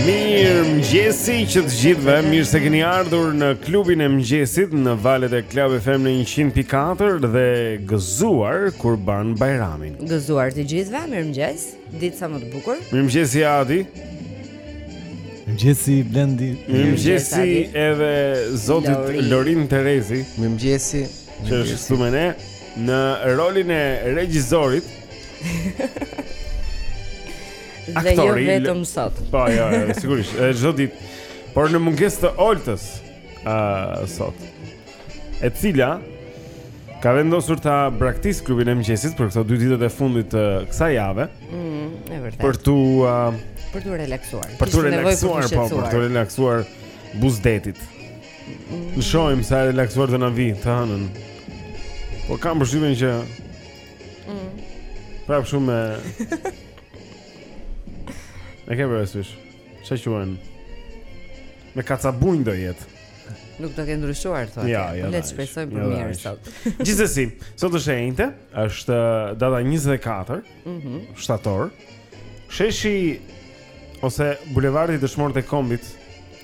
Mirëmëngjesi që të gjithëve, mirë se keni ardhur në klubin e mëngjesit në valët e Club FM në 100.4 dhe gëzuar Kurban Bajramin. Gëzuar të gjithëve, mirëmëngjes, ditë sa më të bukur. Mirëmëngjesi Adi. Mirëmëngjesi Blendi. Mirëmëngjesi edhe zotit Lorin Terezi. Mirëmëngjesi. Që është sot me ne, në rolin e regjisorit. Dhe jo vetëm sot. Po, jo, jo, sigurisht, e çdo ditë. Por në mungesë të Oltës, ë uh, sot. E cila ka vendosur ta braktisë klubin e mëngjesit për këto dy ditët e fundit të kësaj jave. Mm, e vërtetë. Për t'u uh, për t'u relaksuar. Për t'u relaksuar, po, për t'u relaksuar buzë detit. Mm. Të shohim sa e relaksuar do na vijë të hënën. Po kam përshtypjen që Mm. Prapë shumë me E ke parasysh ça ka qenë me kacabunj do jetë. Nuk do ketë ndryshuar thotë. Ja, ja, le të shpresojmë për mirë sot. Gjithsesi, sot është e enjte, është uh, data 24. Mhm. Mm shtator. Sheshi ose bulevardi Dëshmorët e Kombit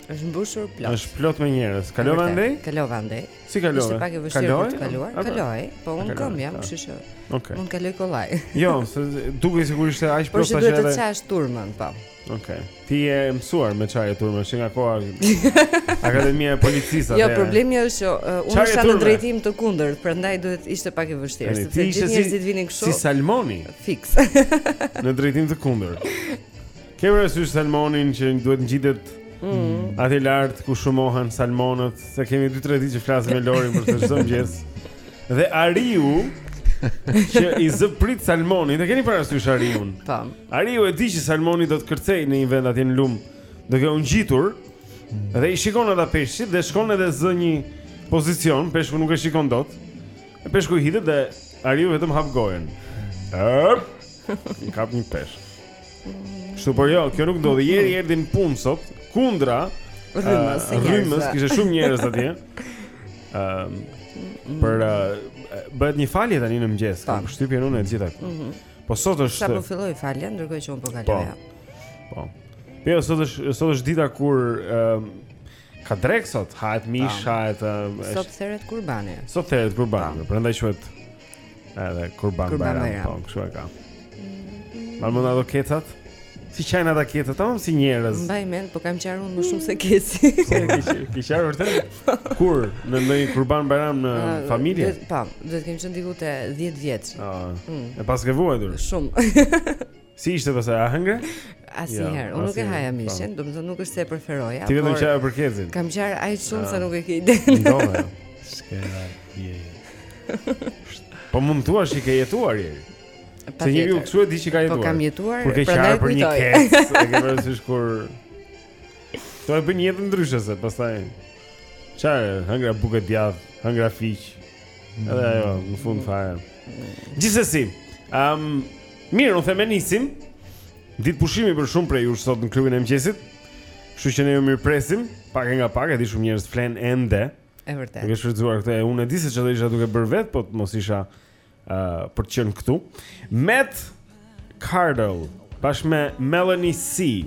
është mbushur plot. Është plot me njerëz. Kalove andej? Kalova andej. Si kalove? Ishte pak e vështirë për të kaluar. Kaloj, po unë në këmbë jam, kështu që. Okej. Unë kaloj kollaj. Jo, se dukej sigurisht se aq plot sa që. Po duhet të çash turmën, po. Okej. Ti je mësuar me ça turmën, që nga koha Akademia e Policisë. Jo, problemi është që uh, unë isha në drejtim të kundërt, prandaj duhet ishte pak e vështirë, sepse gjithë njerëzit vinin kështu. Si salmoni. Fiks. Në drejtim të kundërt. Ke parasysh salmonin që duhet të ngjitet mm. aty lart ku shumohen salmonët, se kemi 2-3 ditë që flasim me Lorin për çdo mëngjes. Dhe ariu që i zë pritë salmonit, e keni parasysh ariun? Tam. Po. Ariu e di që salmoni do të kërcejë në një vend aty në lum, duke u ngjitur. Dhe i shikon ata peshqit dhe shkon edhe zë një pozicion, peshku nuk e shikon dot. E peshku i hidhet dhe ariu vetëm hap gojën. Ëp. Kap një peshk. Kështu por jo, kjo nuk ndodhi. Jeri mm. erdhi në punë sot kundra rrymës, uh, rrymës, kishte shumë njerëz atje. Ëm ehm, um, për uh, bëhet një falje tani në mëngjes, po. kam përshtypjen unë e gjitha. Ëh. Mm -hmm. Po sot është Sapo filloi falja, ndërkohë që unë po kaloja. Po. po. Jo, sot është sot është dita kur ëh um, ka drekë sot, hahet mish, hahet uh, sot theret kurbani. Sot theret kurbani, prandaj quhet Edhe Kurban, Kurban Bajram, po, kështu e ka. Mban mend kecat? Si qajnë ata kecat, tamam si njerëz. Mbaj mend, po kam qarë unë më shumë se keci. Ke qarë vërtet? Kur? Në ndonjë Kurban Bajram në uh, familje? Dhe, pa, po, do të kem qenë diku te 10 vjeç. Uh, mm. E paske vuajtur? Shumë. Si ishte pastaj a hëngre? Asnjëherë, unë nuk e haja mishin, po. domethënë nuk është se e preferoja. Ti vetëm qaje për kecin. Kam qarë aq shumë sa nuk e ke ide. Ndonëse. Ske je. Po mund të thuash se ke jetuar Jeri. Se njeriu kështu e di që ka po jetuar. Po kam jetuar, kur ke qarë për një kec, e ke vërsysh kur Kjo ta bën jetën ndryshe se pastaj. Çfarë, hëngra bukë e djathë, hëngra fiq. Edhe ajo në fund fare. Gjithsesi, ëm um, Mirë, unë them e nisim. Ditë pushimi për shumë prej jush sot në klubin e mëngjesit. Kështu që ne ju mirëpresim, pak nga pak, e di shumë njerëz flenë ende. E vërtetë. Duke shfrytëzuar këtë, unë e di se ç'do isha duke bërë vetë, po të mos isha ë uh, për të qenë këtu. Matt Cardle bashkë me Melanie C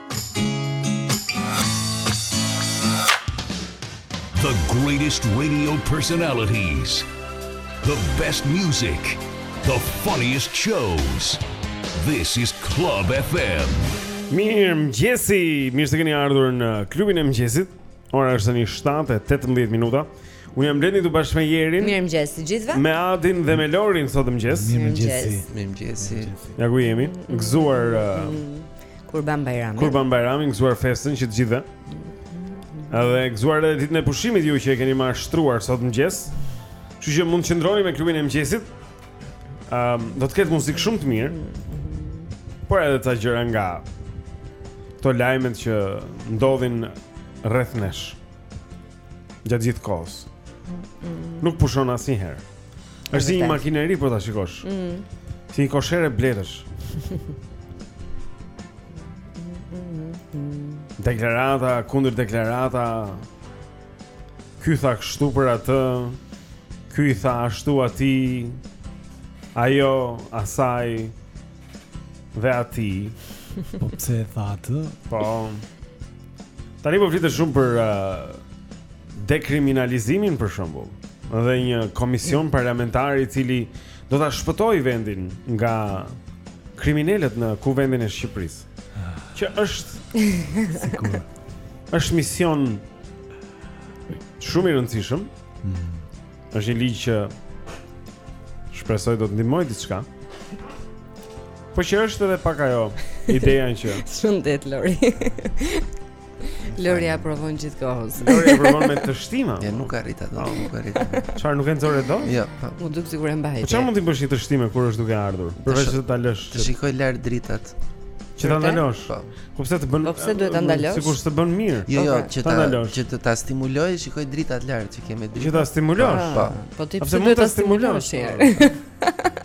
The greatest radio personalities The best music The funniest shows This is Club FM Mirëmëngjesi Mirë se keni ardhur në klubin e mëngjesit Ora është tani 7 e 18 minuta Unë jam Blendi së bashku me Jerin Mirëmëngjes të gjithëve Me Adin dhe me Lorin sot në mëngjes Mirëmëngjesi Mirëmëngjesi Ja ku jemi Gëzuar uh, Kurban Bajramin. Kurban Bajramin gëzuar festën që të gjithëve. Edhe gëzuar edhe ditën e pushimit ju që e keni marrë shtruar sot në mëngjes. Kështu që mund të qëndroni me klubin e mëngjesit. Ëm, um, do të ketë muzikë shumë të mirë. Por edhe ca gjëra nga këto lajmet që ndodhin rreth nesh. Gjatë gjithë kohës. Nuk pushon asnjëherë. Është si një makineri po ta shikosh. Ëh. Mm. Si një koshere bletësh. deklarata, kundër deklarata. Ky tha kështu për atë. Ky i tha ashtu atij. Ajo, asaj. Dhe atij Po pse e tha atë? Po Tani po flitet shumë për uh, Dekriminalizimin për shembull Dhe një komision parlamentar i cili Do të shpëtojë vendin nga Kriminelët në kuvendin e Shqipërisë Që është Sikur është mision Shumë i rëndësishëm mm. Është një ligj që shpresoj do të ndihmojë diçka. Po që është edhe pak ajo ideja që shëndet Lori. Lori aprovon gjithë kohës. Lori aprovon me teshtima. Jo nuk arrita, oh. nuk arrita. Çfarë nuk e nxore dot? Jo. Po. M'u duk sikur e mbajti. Po çfarë mund t'i bësh një teshtime kur është duke ardhur? Përveçse ta lësh. Të shikoj lart dritat. Që ta ndalosh. Po. Po pse të bën? Po pse duhet ta ndalosh? Sikur të bën mirë. Jo, jo, që ta që të ta stimulojë, shikoj dritat lart që kemi dritë. Që ta stimulosh. Po. Po ti pse duhet ta stimulosh?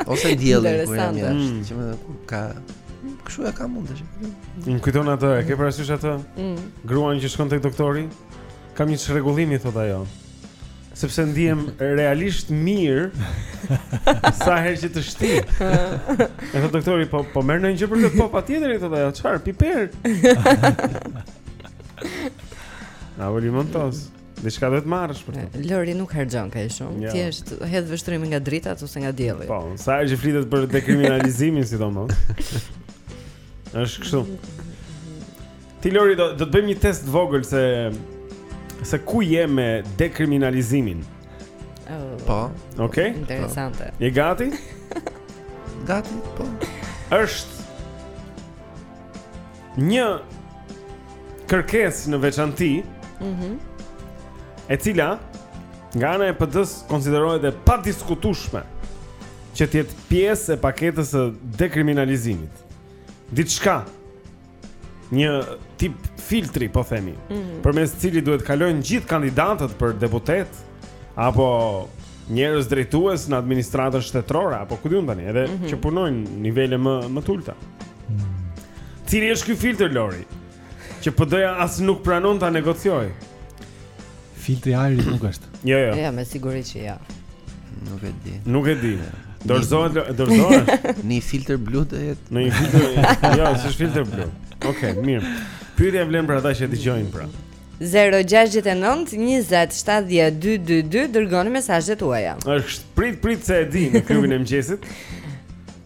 Ose diellin kur jam jashtë, mm. që më ka kështu e ka mundësi. Më kujton atë, e ke parasysh atë? Mm. Gruan që shkon tek doktori, kam një çrregullim i thotë ajo. Sepse ndihem realisht mirë sa herë që teshtij. I thotë doktori, po po merr ndonjë gjë për të? Po patjetër, i thotë ajo. Çfarë? Piper. Na voli montos. Diçka do të marrësh për të. Lori nuk harxhon kaq shumë. Ja. Thjesht hedh vështrimin nga dritat ose nga dielli. Po, sa herë që flitet për dekriminalizimin sidomos. Është kështu. Ti Lori do do të bëjmë një test të vogël se se ku je me dekriminalizimin. Oh. Po. Okej. Okay? Interesante. Je gati? gati, po. Është një kërkesë në veçanti. Mhm. Mm e cila nga ana e PD-së konsiderohet e padiskutueshme. që të jetë pjesë e paketës së dekriminalizimit. Diçka një tip filtri, po themi, mm -hmm. përmes të cilit duhet të kalojnë gjithë kandidatët për deputet apo njerëz drejtues në administratën shtetërore apo ku di unë tani, edhe mm -hmm. që punojnë në nivele më më të ulëta. Mm -hmm. Cili është ky filtër Lori? Që PD-ja as nuk pranon ta negociojë. Filtri i ajrit nuk është. Jo, jo. Jo, me siguri që jo. Nuk e di. Nuk e di. Dorëzohet, dorëzohet. Ndonjë filtër blu të jetë. Ndonjë filtër, jo, s'është filtër blu. Okej, okay, mirë. Pyetja vlen për ata që dëgjojnë pra. 069 20 70 222 dërgoni mesazhet tuaja. Është prit prit se e di në klubin e mëngjesit.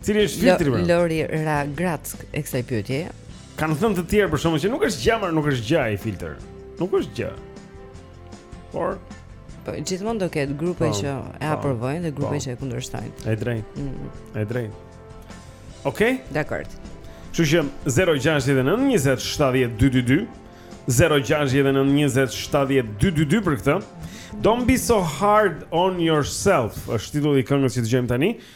Cili është filtri? Pra? Lori ra në grackë e kësaj pyetjeje. Kanë thënë të tjerë për shembull që nuk është gjë fare, nuk është gjë ai filtër. Nuk është gjë. Por po gjithmonë do ketë grupe po, që e po, aprovojnë dhe grupe po. që e kundërshtojnë. E drejtë. Mm -hmm. E drejtë. Okej? Okay? Dakord. Kështu që 069 20 70 222 069 20 70 222 për këtë. Don't be so hard on yourself. Është titulli i këngës që dëgjojmë tani.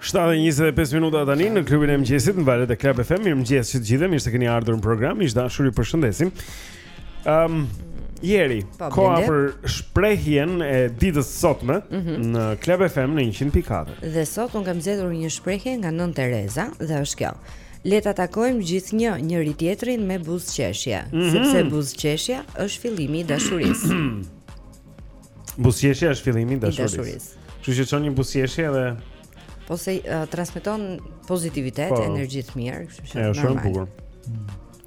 7:25 minuta tani në klubin e mëngjesit në valët e Club FM. Mirëmëngjes të gjithëve, mirë se keni ardhur në program. Miq të dashur, ju përshëndesim. Ehm, um, Jeri, po, koha për shprehjen e ditës së sotme mm -hmm. në Club FM në 100.4. Dhe sot unë kam zgjedhur një shprehje nga Nënë Tereza dhe është kjo. Le ta takojmë gjithnjë njëri tjetrin me buzëqeshje, mm -hmm. sepse buzëqeshja është fillimi i dashurisë. Buzëqeshja është fillimi i dashurisë. Kështu që çon një buzëqeshje dhe po se uh, transmeton pozitivitet, po, energji të mirë, kështu që është shumë bukur.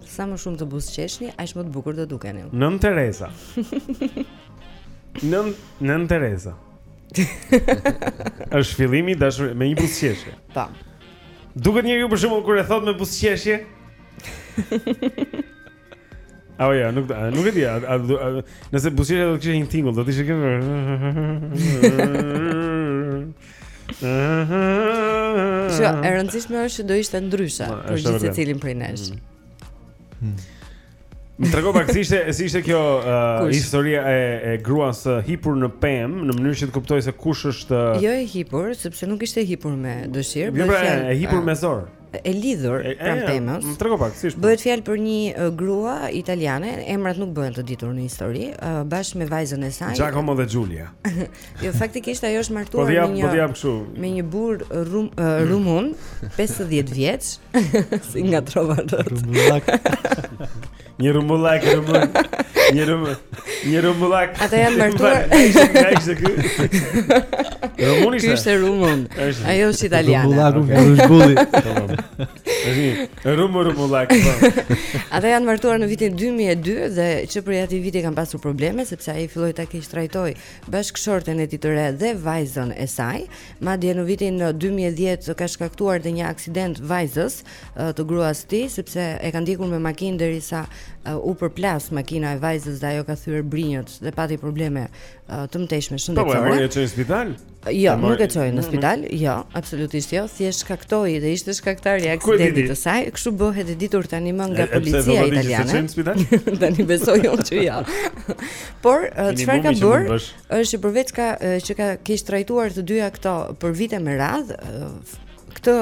Sa më shumë të buzëqeshni, aq më të bukur do dukeni. Nënë Tereza. Nënë Nënë Tereza. Është fillimi i dashurisë me një buzëqeshje. Po. Duket njeriu për shembull kur e thotë me buzëqeshje. A oh, ja, nuk da, nuk e di, a, a, a, nëse buzëqeshja do të kishte një tingull, do të ishte kështu. Jo, e rëndësishme është që do ishte ndryshe Ma, për gjithsecilin prej nesh. Mm. Më trego pak, si ishte, si ishte kjo uh, historia e, e gruas uh, hipur në pemë, në mënyrë që të kuptojë se kush është... Uh... Jo e hipur, sepse nuk ishte hipur me dëshirë. Jo, pra, e hipur uh... me zor. e lidhur pranë pemës. Më trego pak, si është? Bëhet fjalë për një uh, grua italiane, emrat nuk bëhen të ditur në histori, uh, bashkë me vajzën e saj. Giacomo dhe Giulia. jo, faktikisht ajo është martuar po me një po jap kështu. Me një burrë rum, uh, rumun, 50 vjeç, si ngatërrova rrot. Një rumullak, një rumullak, një rumullak, një rumullak. Ata janë martuar. Ai është ky. Rumuni është. Ky është rumun. Ajo është italiane. Rumullak, okay. është bulli. Është një rumë rumullak. Po. Ata janë martuar në vitin 2002 dhe që prej atij viti kanë pasur probleme sepse ai filloi ta keqtrajtojë bashkëshorten e tij të re dhe vajzën e saj. Madje në vitin 2010 ka shkaktuar dhe një aksident vajzës, të gruas së tij sepse e ka ndjekur me makinë derisa u përplas makina e vajzës dhe ajo ka thyer brinjët dhe pati probleme të mëtejshme shëndetësore. Po, e çoi në spital? Jo, nuk e çoi në mhm. spital. Jo, absolutisht jo. Thjesht shkaktoi dhe ishte shkaktar i aksidentit të saj. Kështu bëhet e ditur tanimë nga policia italiane. Tani besoj unë që jo. Por çfarë ka bërë? Është përveç ka që ka keqtrajtuar të dyja këto për vite me radhë këtë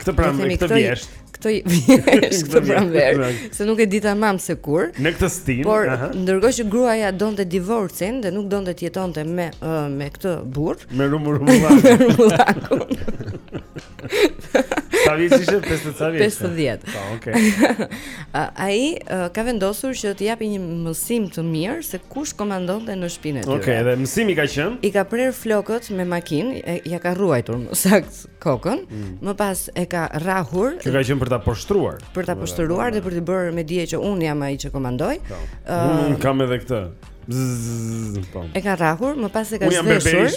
Këtë pran këtë vjeshtë. Këtë vjeshtë këtë pranverë. Se nuk e di tamam se kur. Në këtë stinë, por ndërkohë që gruaja donte divorcin dhe nuk donte të jetonte me uh, me këtë burrë. Me rumu rumullakun. Sa vjeç ishte 50 sa vjeç? 50. Po, okay. Ai uh, ka vendosur që t'i japi një mësim të mirë se kush komandonte në shpinën e tij. Okej, okay, dhe mësimi ka qenë? I ka prerë flokët me makinë, ia ka rruajtur më saktë kokën, mm. më pas e ka rrahur. Që ka qenë për ta poshtruar. Për ta poshtruar dhe për t'i bërë me dije që unë jam ai që komandoj. Po. Unë kam edhe këtë. Po. E ka rrahur, më pas e ka zhveshur.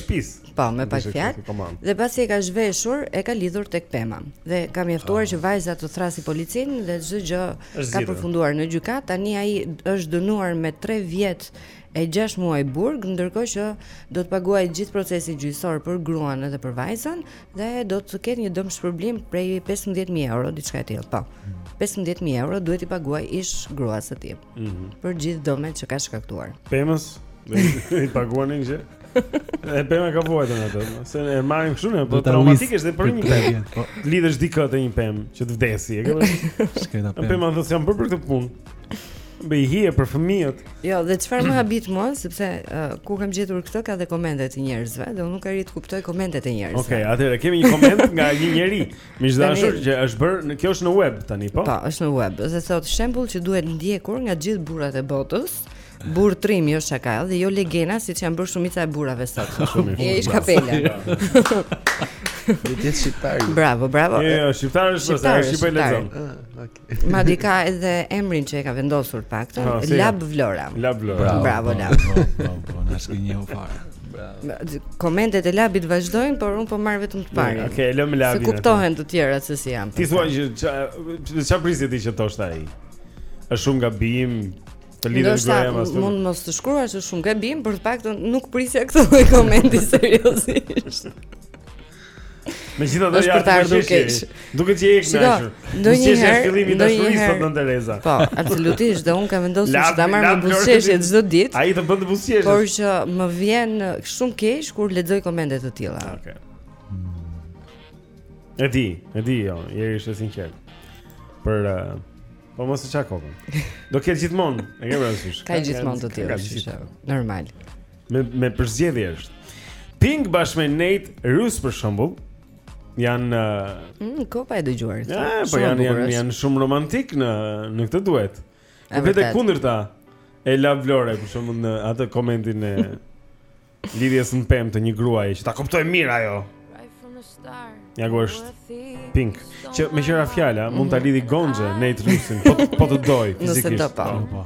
Po, me pak fjalë. Dhe pasi e ka zhveshur, e ka lidhur tek pema. Dhe ka mjaftuar ah. që vajza të thrasi policin dhe çdo gjë ka përfunduar në gjykatë. Tani ai është dënuar me 3 vjet e gjashtë muaj burg, ndërkohë që do të paguajë gjithë procesin gjyqësor për gruan edhe për vajzën dhe do të ketë një dëmshpërblim prej 15000 euro, diçka e tillë, po. 15000 mhm. euro duhet t'i paguajë ish gruas së tij. Mm -hmm. Për gjithë dëmet që ka shkaktuar. Pemës i paguan gjë? E pema ka vuajtur atë. Se e marrim kështu ne, po traumatike është për një pemë. Po. Lidhësh dikë te një pemë që të vdesi, e ke. E shkreta pemë. Pemët s'janë bërë për këtë punë. Bën hije për fëmijët. Jo, dhe çfarë më habit mua, sepse uh, ku kam gjetur këtë ka dhe komente të njerëzve, dhe unë nuk arrij të kuptoj komentet e njerëzve. Okej, okay, atëherë kemi një koment nga një njeri. Mirëdashës që është bërë, në kjo është në web tani po. Po, është në web. Dhe thotë shembull që duhet ndjekur nga gjithë burrat e botës. Burrë trim jo shaka dhe jo legena siç janë bërë shumica e burrave sot. I heq kapelën. Ti je shqiptar. Bravo, bravo. Jo, jo, shqiptar është, shqiptar është, shqiptar është. Ah, Madje ka edhe emrin që e ka vendosur pak të ah, Lab Vlora. Lab Vlora. Bravo, bravo Lab. Po, po, po, na shkoi një fare. Bravo. Komentet e Labit vazhdojnë, por unë po marr vetëm të parin. Okej, okay, lëre Labin. Se kuptohen të tjerat se si janë. Ti thua që ç'a prisje ti që të thoshte ai? Është shumë gabim, të lidhësh gjëra ashtu... Mund të mos shkruante është shumë gabim, por të paktën nuk prisja këtë lloj komenti seriozisht. Megjithatë është për të ardhur keq. Duket që je i kënaqur. Ndonjëherë fillimi i dashurisë thotë Nënë Tereza. Po, absolutisht, dhe unë kam vendosur që ta marr me buzëqeshje çdo ditë. Ai të bën të buzëqeshësh. Por që më vjen shumë keq kur lexoj komente të tilla. Okej. E di, e di, jo, je shumë i sinqertë. Për uh, po mos e çaj kokën. Do ketë gjithmonë, e ke parasysh. Ka gjithmonë të tillë. Normal. Me me përzgjedhje është. Pink bashkë me Nate Ruess për shembull janë uh, mm, kopa e dëgjuar. Ja, po janë janë janë shumë romantikë në në këtë duet. Vetë e kundërta e Lab Vlorës për shembull në atë komentin e lidhjes në pemë të një gruaje që ta kuptojë mirë ajo. Ja ku është Pink. Që meqë ra fjala mund ta mhm. lidhi Gonxhe Nate Ruessin, po po të dojë fizikisht. Po, po.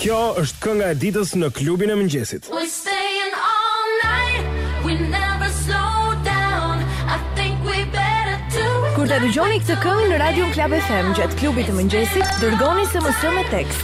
Kjo është kënga e ditës në klubin e mëngjesit. Kur ta dëgjoni këtë këngë në Radio Club FM gjatë klubit të mëngjesit, dërgoni SMS me tekst.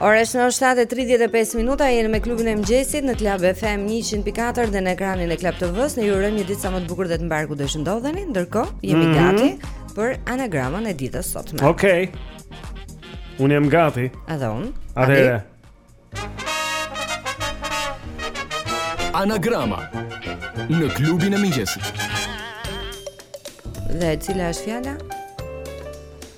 Ora është 7:35 minuta, jemi me klubin e mëngjesit në Club FM 100.4 dhe në ekranin e Club TV-s. Ne ju urojmë një ditë sa më të bukur dhe të mbarë kudo që ndodheni. Ndërkohë, jemi mm -hmm. gati për anagramën e ditës sotme. Okej. Okay. Unë jam gati. Edhe unë. Atëherë. Anagrama në klubin e mëngjesit. Dhe cila është fjala?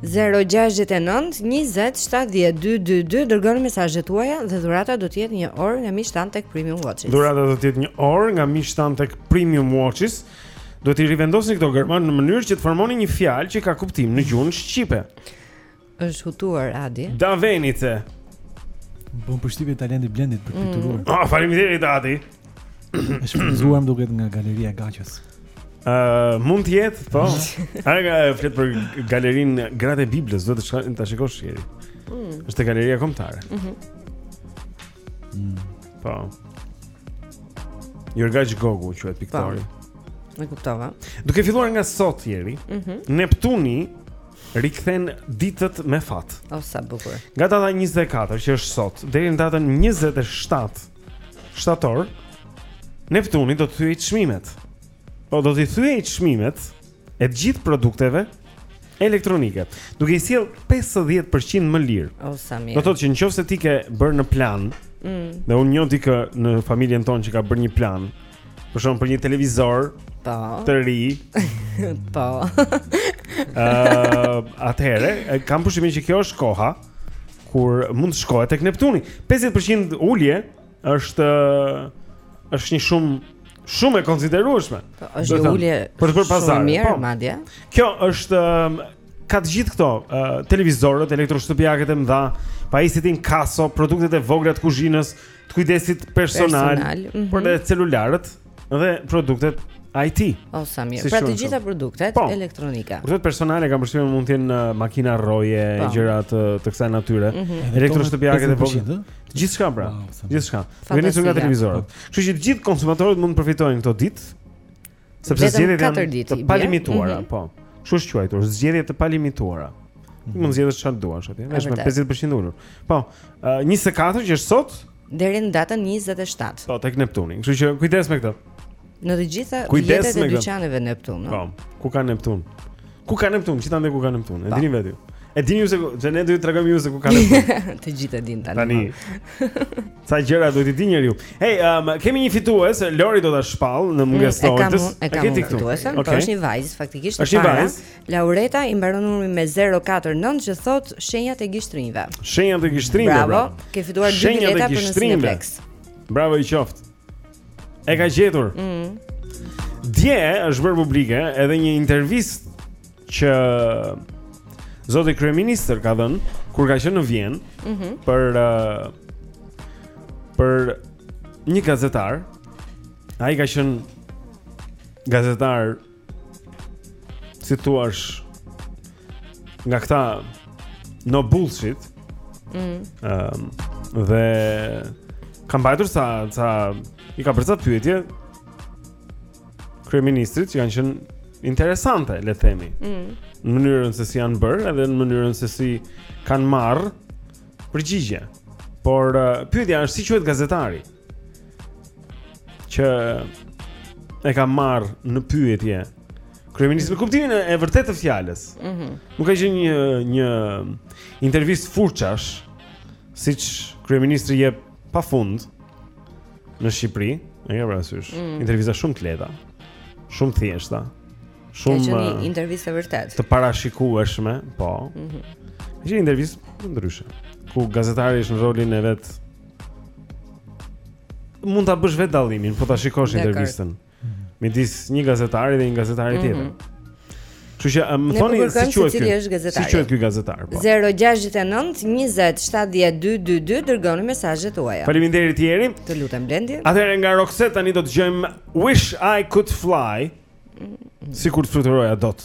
0-6-9-27-12-2 Dërgoni mesazhet tuaja dhe dhurata do të jetë një orë nga miqtë tanë tek Premium Watches Dhurata do të jetë një orë nga miqtë tanë tek Premium Watches Duhet t'i rivendosni këto gërma në mënyrë që të formoni një fjalë që ka kuptim në gjuhën shqipe është hutuar Adi Da venice Më bën përshtypje talenti i Blendit për të pikturuar mm. Ah, faleminderit Adi E shfrytëzuar duket nga galeria e Gaçës. Ë, uh, mund të jetë, po. Ai flet për galerinë Gratë e Biblës, duhet të shkosh ta shikosh Jeri. Mm. Është galeria kombëtare. Mhm. Mm mm. Po. Jorgaç Gogu quhet po. piktori. E kuptova. Duke filluar nga sot Jeri, mm -hmm. Neptuni rikthen ditët me fat. O sa bukur. Nga data 24 që është sot deri në datën 27 shtator Neptuni do të thyejë çmimet. Po do t'i thyejë çmimet e të gjithë produkteve elektronike, duke i sjellë 50% më lirë. Oh, sa mirë. Do thotë që në qoftë se ti ke bërë në plan, mm. dhe unë njoh dikë në familjen tonë që ka bërë një plan, për shembull për një televizor po. të ri. Po. Ëh, uh, atëherë, kam përshtypjen që kjo është koha. kur mund të shkohet tek Neptuni. 50% ulje është është një shumë shumë e konsiderueshme. Po, është një ulje për të bërë pazar. Shumë mirë po. madje. Kjo është um, ka të gjithë këto, uh, televizorët, elektroshtëpiakët e mëdha, pajisjet inkaso, produktet e vogla të kuzhinës, të kujdesit personal, personal mm -hmm. por edhe celularët, dhe produktet IT. O sa mirë. Si pra të gjitha produktet po, elektronike. Produktet personale kam përshtypjen mund të jenë uh, makina rroje, po. gjëra të të kësaj natyre, mm -hmm. elektroshtëpiake të vogla. Gjithçka pra. Gjithçka. Vjen nga televizorët. Po. Kështu që të gjithë konsumatorët mund të përfitojnë këto ditë. Sepse zgjedhjet janë të palimituara, mm -hmm. po. Kështu është quajtur, zgjedhje të palimituara. Mm -hmm. Mund zgjedhësh çfarë duash atje. Është me 50% ulje. Po, uh, 24 që është sot, deri në datën 27. Po tek Neptuni. Kështu që kujdes me këtë. Në të gjithë rrjetin e dyqaneve Neptun. Po, ku ka Neptun? Ku ka Neptun? Çi tande ku ka Neptun? E dini vetë ju. E dini ju se se ne do ju tregojmë ju se ku ka Neptun. Të gjithë e dinë tani. Tani. Sa gjëra duhet të dijë njeriu. Hey, um, kemi një fitues, Lori do ta shpall në mm, mungesë të orës. E kam fituesen, okay. por është një vajzë faktikisht. Është një vajzë. Laureta i mbaron numrin me 049 që thot shenjat e gishtërinjve. Shenjat e gishtërinjve. Bravo, bravo. ke fituar dy bileta për Cineplex. Bravo i qoftë. E ka gjetur. Ëh. Mm. Dje është bërë publike edhe një intervistë që zoti kryeministër ka dhënë kur ka qenë në Vjenë mm -hmm. për uh, për një gazetar. Ai ka qenë gazetar si t'thuash nga këta no bullshit. Ëm mm. um, dhe ka mbajtur sa i ka bërë ca pyetje kryeministrit që kanë qenë interesante, le të themi. Mm. Në mënyrën se si janë bërë edhe në mënyrën se si kanë marrë përgjigje. Por uh, pyetja është si quhet gazetari? që e ka marrë në pyetje kryeministrin me kuptimin e vërtetë të fjalës. Mhm. Mm Nuk ka qenë një një intervistë furçash siç kryeministri jep pafund në Shqipëri, e ke parasysh. Mm. Intervista shumë të lehta, shumë të thjeshta, shumë një eh, intervistë e vërtetë. Të parashikueshme, po. Mhm. Mm një intervistë ndryshe ku gazetari është në rolin e vet Mund ta bësh vetë dallimin, po ta shikosh intervistën. Midis një gazetari dhe një gazetari mm -hmm. tjetër. Kështu që më po thoni si quhet ky? Si quhet ky gazetar? 069 2070222 dërgoni mesazhet tuaja. Faleminderit Tieri. Të lutem Blendi. Atëherë nga Roxette tani do të dëgjojmë Wish I Could Fly. Sikur të fluturoja dot.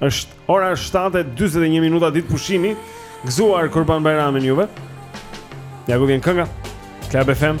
Është ora 7:41 minuta ditë pushimi. Gëzuar Kurban Bajramin juve. Ja ku vjen kënga. Club FM.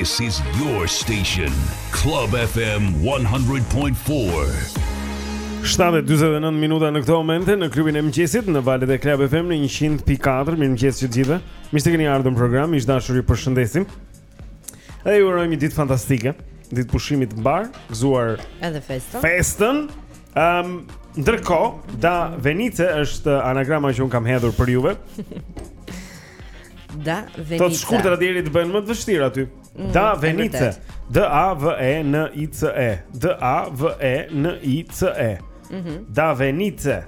This is your station, Club FM 100.4. 7:49 minuta në këto momente në klubin e mëngjesit në valët e Club FM në 100.4. Mirëmëngjes gjithëve. Mirë se keni ardhur në program, miq të dashur ju përshëndesim. Edhe ju urojmë një ditë fantastike, ditë pushimi të mbarë, gëzuar edhe festën. Festën. Ehm, um, ndërkohë, da Venice është anagrama që un kam hedhur për juve. da Venice. Të shkurtrat nganjëherë të bëhen më të vështira ty. Mm, da Venice. D A V E N I C E. D A V E N I C E. Mhm. Da Venice.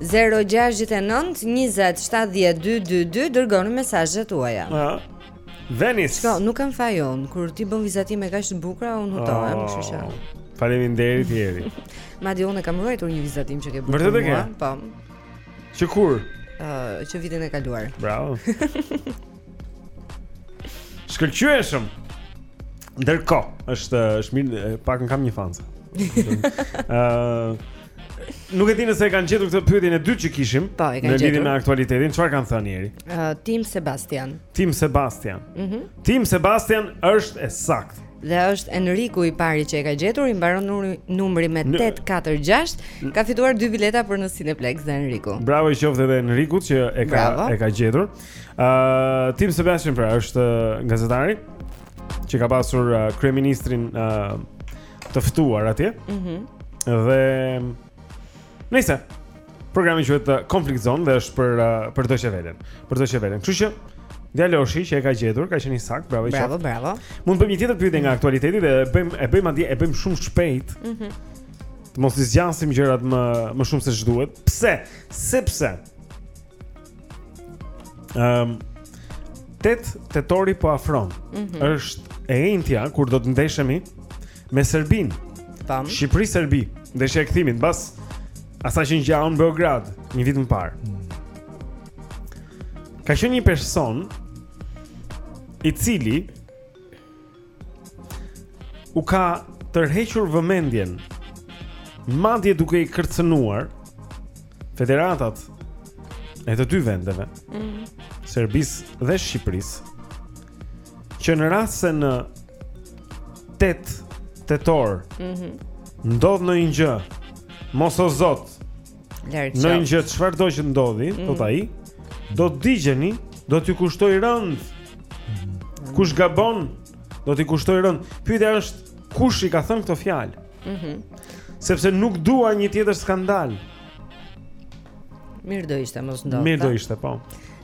069 20 70 222 dërgoni mesazhet tuaja. Ëh. Venice. Çka, nuk kam faj. Kur ti bën vizatime kaq të bukura, unë hutohem, oh, kështu që. Faleminderit Ieri. Madje unë kam ruajtur një vizatim që ke bërë. Vërtet e ke? Po. Që kur? Ëh, uh, që vitin e kaluar. Bravo. Shkëlqyeshëm. Ndërkohë, është është mirë, pak kam një fansë. Ëh. uh, Nuk e di nëse e kanë gjetur këtë pyetjen e dytë që kishim po, e kanë gjetur në lidhje me aktualitetin. Çfarë kanë thënë ieri? Uh, Tim Sebastian. Tim Sebastian. Mhm. Mm Tim Sebastian është e saktë. Dhe është Enriku i pari që e ka gjetur, i mbaron numri, numri me 846, ka fituar dy bileta për në Cineplex dhe Enriku. Bravo i qoftë edhe Enrikut që e ka Bravo. e ka gjetur. Ë uh, Tim Sebastian pra është gazetari që ka pasur uh, kryeministrin uh, të ftuar atje. Mhm. Mm dhe nise programi quhet uh, Conflict Zone dhe është për uh, për Deutsche Wellen, për Deutsche Wellen. Kështu që Djaloshi që e ka gjetur, ka qenë i sakt, bravo i Bravo, bravo. Mund të bëjmë një tjetër pyetje nga aktualiteti dhe e bëjmë e bëjmë atje, e bëjmë shumë shpejt. Mhm. Mm të mos i zgjasim gjërat më më shumë se ç'duhet. Pse? Sepse Ehm um, tetë tetori po afron. Mm -hmm. Është e enjtja kur do të ndeshemi me Serbinë. Tam. Shqipëri Serbi, ndeshja e kthimit mbas asaj që ngjau në Beograd një vit më parë. Mm. Ka qenë një person i cili u ka tërhequr vëmendjen madje duke i kërcënuar federatat e të dy vendeve, mm. Serbisë dhe Shqipërisë, që në rast se në 8 tetor, mm -hmm. ndodh ndonjë gjë, mos o zot, Larg. Ndonjë gjë çfarëdo që ndodhi, mm. thot ai, do të digjeni, do t'ju kushtojë rëndë. Mm. Kush gabon, do t'i kushtojë rëndë. Pyetja është kush i ka thënë këto fjalë? Mhm. Mm Sepse nuk dua një tjetër skandal. Mirë do ishte mos ndodhte. Mirë do ishte, po.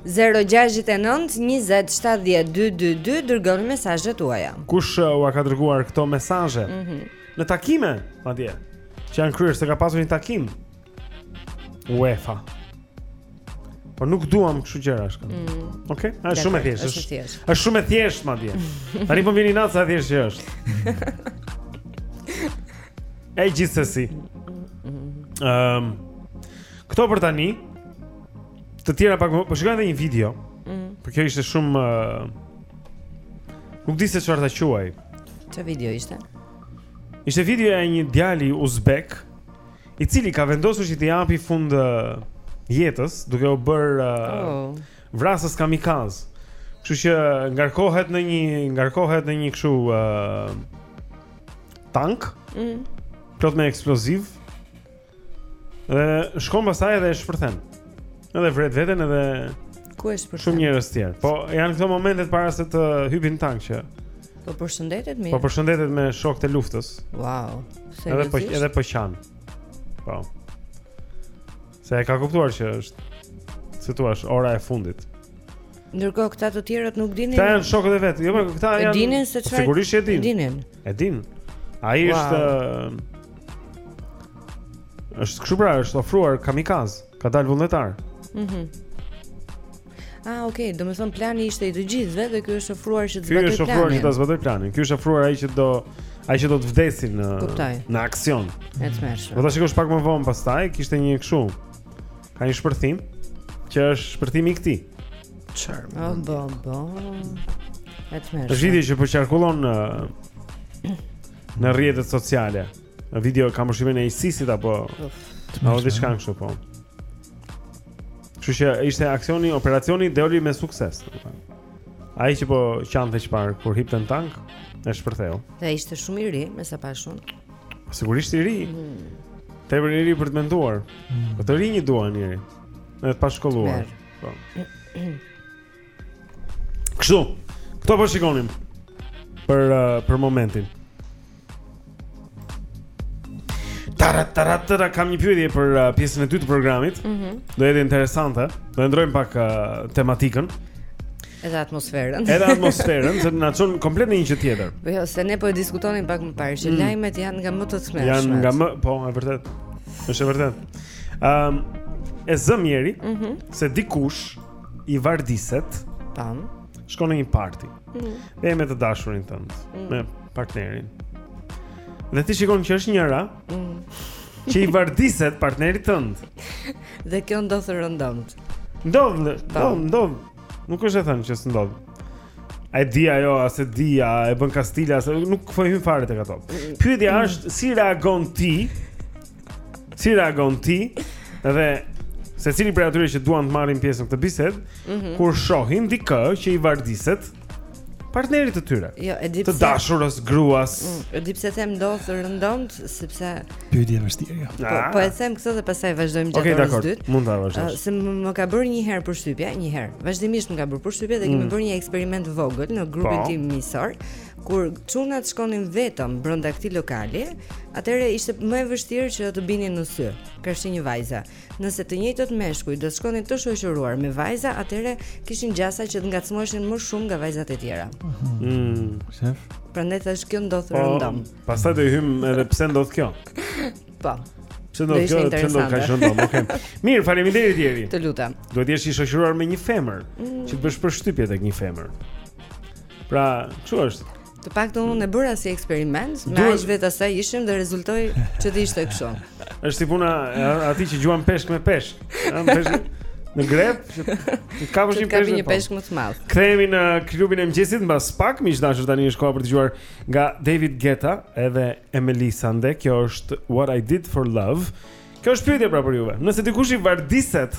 0-6-9-27-12-2 Dërgoni mesazhet tuaja Kush uh, ua ka dërguar këto mesazhe? Mm -hmm. Në takime, madje. Që janë kryer se ka pasur një takim. UEFA. Por nuk duam kështu gjëra ashtu. Mm. Okej, okay? është shumë e thjeshtë. Është thjesht. Është shumë e thjeshtë madje. Tani po më vjen inat sa e thjeshtë që është. E gjithsesi. Ehm, um, këto për tani. Të tjera pak po shikoj edhe një video. Mm. Por kjo ishte shumë uh, Nuk di se çfarë ta quaj. Çfarë video ishte? Ishte video e një djali uzbek I cili ka vendosur që t'i japi fund jetës Duke u bërë uh, oh. vrasës kamikaz Kështu që ngarkohet në një Ngarkohet në një kshu uh, Tank mm. Plot me eksploziv Dhe shkon pastaj edhe e shpërthen. Edhe vret veten edhe ku e shpërthen. Shumë njerëz tjerë. Po janë këto momentet para se të hypin në tank që. Po përshëndetet mirë. Po përshëndetet me shokët e luftës. Wow. Edhe po edhe po qan. Po. Se e ka kuptuar që është si thua, ora e fundit. Ndërkohë këta të tjerët nuk dinin. Këta janë shokët e vet. Jo, po këta janë. E dinin se çfarë. Sigurisht e dinin. E dinin. E dinin. Ai wow. është është kështu pra, është ofruar kamikaz, ka dalë vullnetar. Mhm. Mm Ah, okay, domethënë plani ishte i të gjithëve dhe ky është ofruar që të zbatojë planin. Ky është ofruar që të zbatojë planin. Ky është ofruar ai që do ai që do të vdesin në Kuptoj. në aksion. E tmerrshme. Do ta shikosh pak më vonë pastaj, kishte një kështu. Ka një shpërthim që është shpërthimi i këtij. Çfarë? Ah, do, do. E tmerrshme. Është video që po qarkullon në në rrjetet sociale. Në video kam ushimin e ISIS-it apo apo diçka kështu po. Kështu që ishte aksioni, operacioni doli me sukses. Ai që po qante që parë kur hipte në tank, e shpërtheu. Dhe ishte shumë i ri, me sa pashë unë. Sigurisht i ri. Tepër i ri për të menduar. Mm. Po të rinj i duan njeri. Në të pashkolluar. Po. Kështu. Këto po shikonim për uh, për momentin. Tara tara tara kam një pyetje për uh, pjesën e dytë të programit. Mm -hmm. Do jetë interesante. Do ndrojmë pak uh, tematikën. Edhe atmosferën. Edhe atmosferën, se na çon komplet në një gjë tjetër. Po jo, se ne po e diskutonim pak më parë që mm. lajmet janë nga më të tmerrshme. Janë nga më, po, e vërtetë. Është e vërtetë. Ëm um, e zëmë ri mm -hmm. se dikush i vardiset. Tan. Shkon në një parti. Mm -hmm. Dhe me të dashurin tënd, mm -hmm. me partnerin. Dhe ti shikon që është njëra. Mm -hmm. Që i vardiset partnerit tënd. Dhe kjo ndodh rëndomt. Ndodh, ndodh, ndodh. Nuk është e thënë që s'ndodh. A e di ajo, a s'e di, a e bën kastile, as nuk po hyjmë fare tek ato. Pyetja mm. është si reagon ti? Si reagon ti? Dhe secili prej atyre që duan të marrin pjesë në këtë bisedë, mm -hmm. kur shohin dikë që i vardiset, partnerit të tyre. Jo, e di pse. Të dashurës, gruas. Mm, e di pse them ndodh rëndom sepse pyetja është e vështirë. Jo. Po, ah. po e them këtë dhe pastaj vazhdojmë gjatë okay, orës së dytë. Mund ta vazhdosh. Uh, se më ka bërë një herë përshtypje, një herë. Vazhdimisht më ka bërë përshtypje dhe mm. kemi bërë një eksperiment të vogël në grupin po. tim miqësor kur çunat shkonin vetëm brenda këtij lokali, atëherë ishte më e vështirë që të binin në sy. Kështu nga vajzat. Nëse të njëjtët meshkuj do të shkonin të shoqëruar me vajza, atëherë kishin gjasa që të ngacmoheshin më shumë nga vajzat e tjera. Mm. Shef. Prandaj thashë kjo ndodh po, rëndom. Pastaj do i hyjmë edhe pse ndodh kjo. Po. Pse ndodh kjo? Pse ndodh kaq rëndom? Okej. Mirë, faleminderit Jeri. Të lutem. Duhet të jesh i shoqëruar me një femër, mm. që të bësh përshtypje tek një femër. Pra, kështu është? Të paktën unë e bëra si eksperiment, me aq vetë sa ishim dhe rezultoi që të ishte kështu. Është si puna e atij që gjuan peshk me peshk. Ëh, peshk në grep, që të kapësh një peshk, një po. peshk më të madh. Kthehemi në klubin e mëngjesit mbas pak, miq të dashur tani është koha për të dëgjuar nga David Guetta edhe Emeli Sandé. Kjo është What I Did for Love. Kjo është pyetje pra për juve. Nëse dikush i vardiset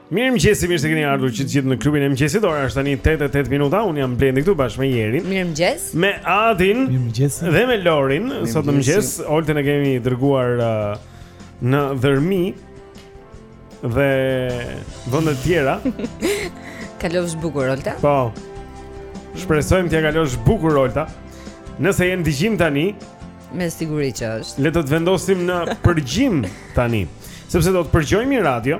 Mirëmëngjesi, mirë se keni ardhur që të gjithë në klubin e mëngjesit Ora është tani 8 e 8 minuta, unë jam Blendi këtu bashkë me Jerin Mirëmëngjes Me Adin Mirëmëngjes Dhe me Lorin Sot në mëngjes, Oltën e kemi dërguar uh, në Dhërmi Dhe vende të tjera Kalosh bukur, Olta Po Shpresojmë t'ia kalosh bukur, Olta Nëse je në dëgjim tani Me siguri që është Le të të vendosim në përgjim tani Sepse do të përgjojmë një radio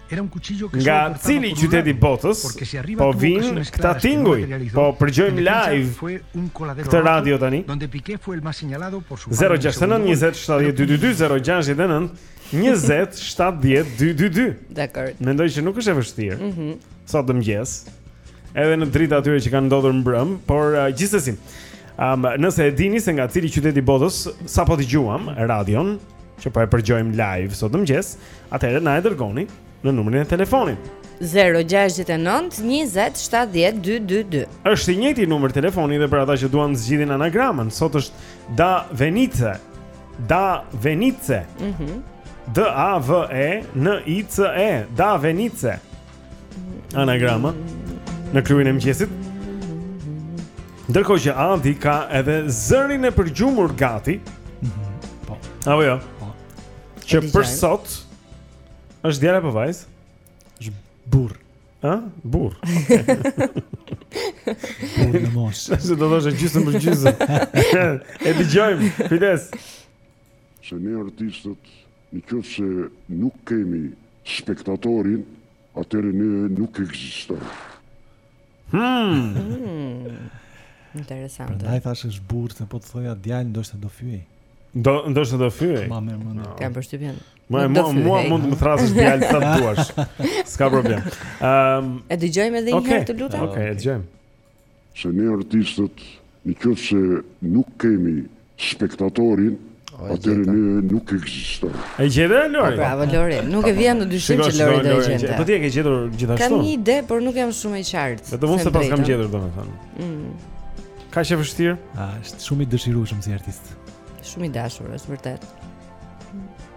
Nga cili qytet i botës po vijnë këta tinguj? Po përgjojmë live këtë radio tani. 069 20 70 222 069 20 70 222. Dakor. Mendoj që nuk është e vështirë. Mhm. Mm Sot në mëngjes. Edhe në dritë të atyre që kanë ndodhur mbrëmë, por uh, gjithsesi. Um, nëse e dini se nga cili qytet i botës sapo dëgjuam radion, që po e përgjojmë live sot në mëngjes, atëherë na e dërgoni në numrin e telefonit. 0-6-9-20-70-2-2-2 është i njëjti numër telefoni dhe për ata që duan të zgjidhin anagramën Sot është Da Venice Da Venice mm -hmm. D-A-V-E-N-I-C-E Da Venice Anagrama Në klubin e mëngjesit Ndërkohë që Adi ka edhe zërin e përgjumur gati mhm. Po Apo jo Po Që për sot është djalë apo vajzë Është burrë Hë? Burrë Burrë në mos Se do të thoshë gjysmë për gjysmë E dëgjojmë Fides Se ne artistët në qoftë se nuk kemi spektatorin, atëherë ne nuk ekzistojmë. Hmm. hmm. Interesante. Prandaj thashë është burrë, se po të thoja djalë ndoshta do fyej. Do ndoshta do fyej. Ma merr mendja. Kam përshtypjen. Ma më mua mund të më thërrasësh djalë sa duash. S'ka problem. Ehm. Um, e dëgjojmë edhe një herë të lutem. Okej, okay, e dëgjojmë. Se ne artistët në qoftë se nuk kemi spektatorin, atëherë ne nuk ekzistojmë. E gjete Lori? Bravo Lori. Nuk e vija në dyshim që Lori do e gjente. Po ti e ke gjetur gjithashtu. Kam një ide, por nuk jam shumë e qartë. Vetëm unë s'e paskam gjetur domethënë. Mm. Ka qenë vështirë? Ah, është shumë i dëshirueshëm si artist. Shumë i dashur, është vërtet.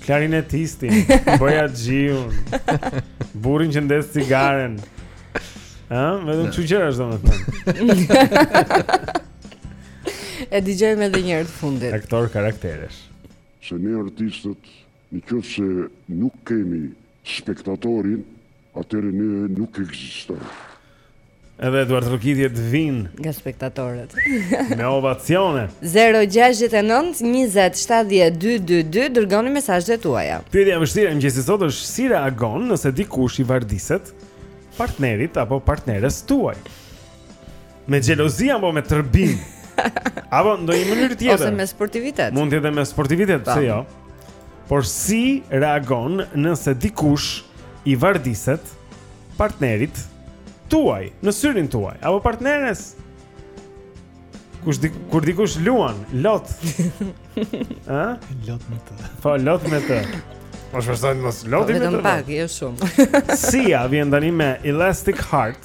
Klarinetistin, bojaxhiun, burrin që ndez cigaren. Ha, vetëm që gjerë është domethënë. E dëgjojmë edhe një herë të fundit. Aktor karakteresh. Se ne artistët, në qoftë se nuk kemi spektatorin, Atëherë ne nuk ekzistojmë. Edhe duartrokitjet vijnë Nga spektatorët Me ovacione 0-6-9-27-12-2 Dërgoni mesazhet tuaja Pyetja e vështirë e mëngjesit sot është Si reagon nëse dikush i vardiset Partnerit apo partneres tuaj Me xhelozi apo me tërbim? apo ndonjë mënyrë tjetër? Ose me sportivitet. Mund të jetë me sportivitet, pse jo? Por si reagon nëse dikush i vardiset partnerit tuaj, në syrin tuaj apo partneres? Kushedi, kur dikush luan lot. Ë? Lot me të. Po lot me të. Po shpresoj mos lozim po, me të. Vetëm pak, jo shumë. Sia vjen tani me Elastic Heart.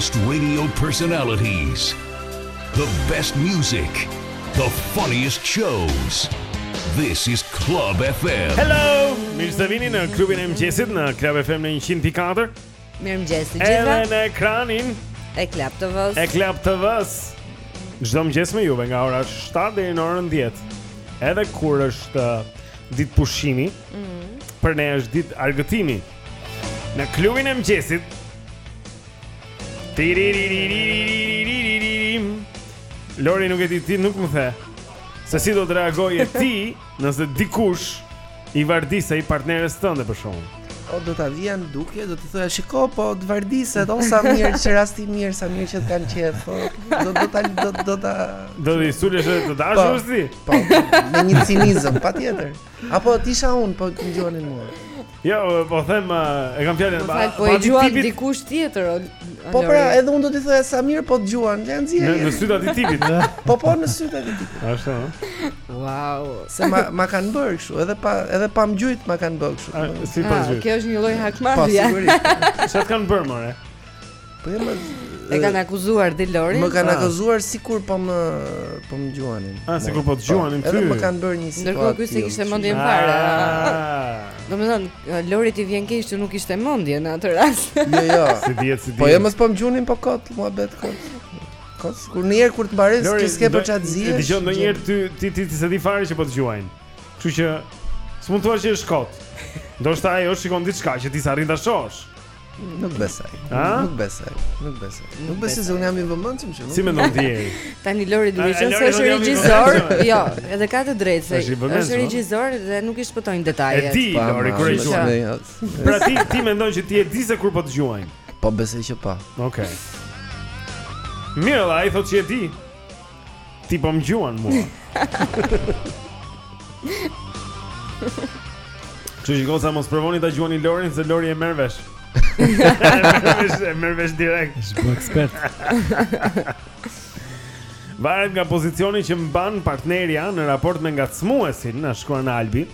greatest radio personalities, the best music, the funniest shows. This is Club FM. Hello! Mirë se vini në klubin e mëngjesit në Club FM në 100.4. Mirëmëngjes të gjithëve. Edhe në ekranin e Club TV-së. E Club TV-së. Çdo mëngjes me juve nga ora 7 deri në orën 10. Edhe kur është uh, ditë pushimi, mm -hmm. për ne është ditë argëtimi. Në klubin e mëngjesit. Lori nuk e di ti nuk më the. Se si do të reagoje ti? Nëse dikush i vardisej partneres tënde për shembull. O do ta vija në dukje, do të thoja shiko po të vardiset ose sa mirë që rastis mirë, sa mirë që të kanë qef. Po, do do ta do do ta Do të isha edhe të dashur si? Po, po me një cinizëm patjetër. Apo të isha unë po të gjuanin mua. Jo, po them, e kam fjalën. Po e gjuan tipi... dikush tjetër. Po pra, edhe unë do t'i thoja sa mirë po të gjuan, le nxjerr. Në, në sy të atij tipit. po po në sy të atij tipit. Ashtu. Wow. Se ma ma kanë bërë kështu, edhe pa edhe pa m'gjujt ma kanë bërë kështu. Si pa ah, gjujt. Kjo është një lloj hakmarrjeje. Po sigurisht. Ça të kanë bërë more? Po jo më, e kanë akuzuar dhe Lorin. Më kanë akuzuar sikur po më po më gjuanin. Ah, sikur po të gjuanin ty. Edhe më kanë bërë një situatë. Ndërkohë ky s'e kishte mendjen fare. Ah. Domethën Lori ti vjen keq që nuk kishte mendjen në atë rast. Jo, jo. S'i dihet, s'i dihet. Po jo mo, s'po më gjuanin po kot, muhabet kot. Kot, kur një herë kur të mbarojë ti s'ke për ça t'zihesh. Dëgjo ndonjëherë ty ti ti ti s'e di fare që po të gjuajnë. Kështu që s'mund të thua që është kot. Ndoshta ajo shikon diçka që ti s'arrin ta shohësh. Nuk besoj. Nuk besoj. Nuk besoj. Nuk besoj se unë jam i vëmendshëm që. Si mendon ti? Tani Lori duhet të thosh se është regjisor, jo, edhe ka të drejtë se është regjisor dhe nuk i shpëtojnë detajet. E di po, Lori kur e gjuan. Pra ti ti mendon që ti e di se kur po të gjuajnë? Po besoj që po. Okej. Mirë, ai thotë që e di. Ti po më gjuan mua. Kështu që goca mos provoni ta gjuani Lorin se Lori e merr vesh. E merr vesh direkt. Është bërë ekspert. Varet nga pozicioni që mban partnerja në raport me ngacmuesin, na shkruan Albi.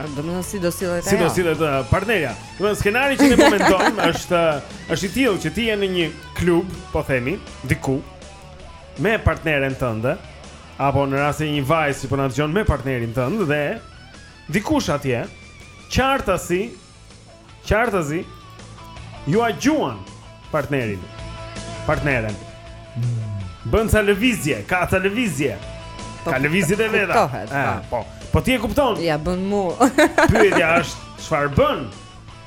Domethënë si do sillet ajo. Si do sillet uh, partnerja. Domethënë skenari që ne po mendojmë është uh, është i tillë që ti je në një klub, po themi, diku me partneren tënde apo në rast se je një vajzë që po na dëgjon me partnerin tënd dhe dikush atje qartazi Qartazi jua gjuan partnerin. Partneren. Bën ca lëvizje, ka ca lëvizje. Po, ka lëvizjet e veta. Kuptohet, ah, po. Po ti e kupton? Ja bën mu. Pyetja është, çfarë bën?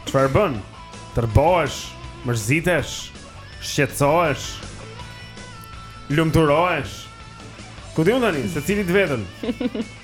Çfarë bën? Tërbohesh, mërzitesh, shqetësohesh, lumturohesh. Ku di unë tani secili të vetën?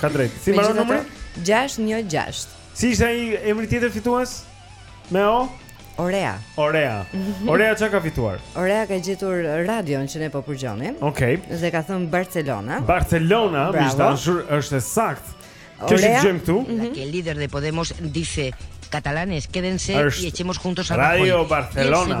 Ka të drejtë. Si mbaron numri? 616. Si ishte ai emri tjetër fitues? Me O? Orea. Orea. Orea ça ka fituar? Orea ka gjetur radion që ne po përgjonim. Okej. Okay. Dhe ka thënë Barcelona. Barcelona, meqë ashtu, është e saktë. Kjo që gjetëm këtu? Mm -hmm. El líder de Podemos dice catalanes, quédense y echemos juntos a Rajoy. Radio Barcelona.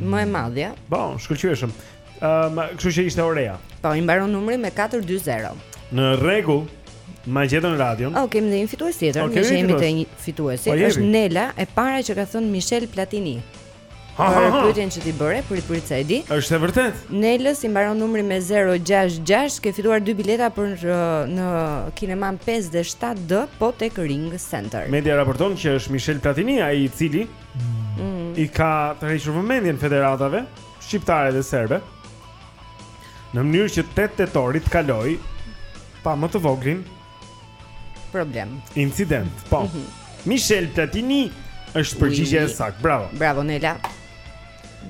Më e madhja. Po, shkëlqyeshëm. Ëm, um, kështu që ishte Orea. Po, i mbaron numri me 420. Në rregull. Ma gjetën radion. Oh, kemi dhe një fitues tjetër, okay, ne kemi dhe një fitues. Po, është Nela e para që ka thënë Michel Platini. Ha ha ha. Për pyetjen që ti bëre për Pricedi. Është e vërtetë. Nelës i mbaron numri me 066, ke fituar dy bileta për në Kinemanë 5 dhe 7D, po tek Ring Center. Media raporton që është Michel Platini, ai i cili mm. i ka tërhequr vëmendjen federatave shqiptare dhe serbe në mënyrë që 8 tetori të kalojë pa më të voglin problem. Incident. Po. Mm -hmm. Michel Platini është përgjigjja e saktë. Bravo. Bravo Nela.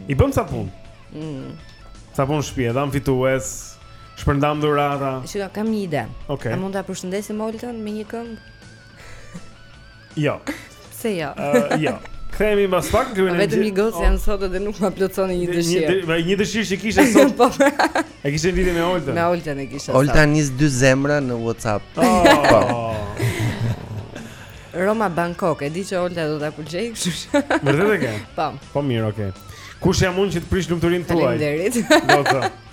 I bëmë sa punë. Mm. Sa punë shtëpie, dhamë fitues. Shpërndamë dhurata. Shiko, kam një ide. Okay. A mund ta përshëndesim Oltën me një këngë? Jo. Se jo. Ëh, jo. Kthehemi mbas pak në klubin e Vetëm një gocë jam sot dhe nuk ma plotësoni një dëshirë. Një një dëshirë që kishe sot. Po. E kishe në lidhje me Oltën. Me Oltën e kishe sot. Olta nis dy zemra në WhatsApp. Oh. Po. Roma Bangkok, e di që Olta do ta pëlqej, kështu që. Vërtet e ke? Po. Po mirë, okay. Kush jam unë që të prish lumturinë tuaj? Faleminderit. Do të.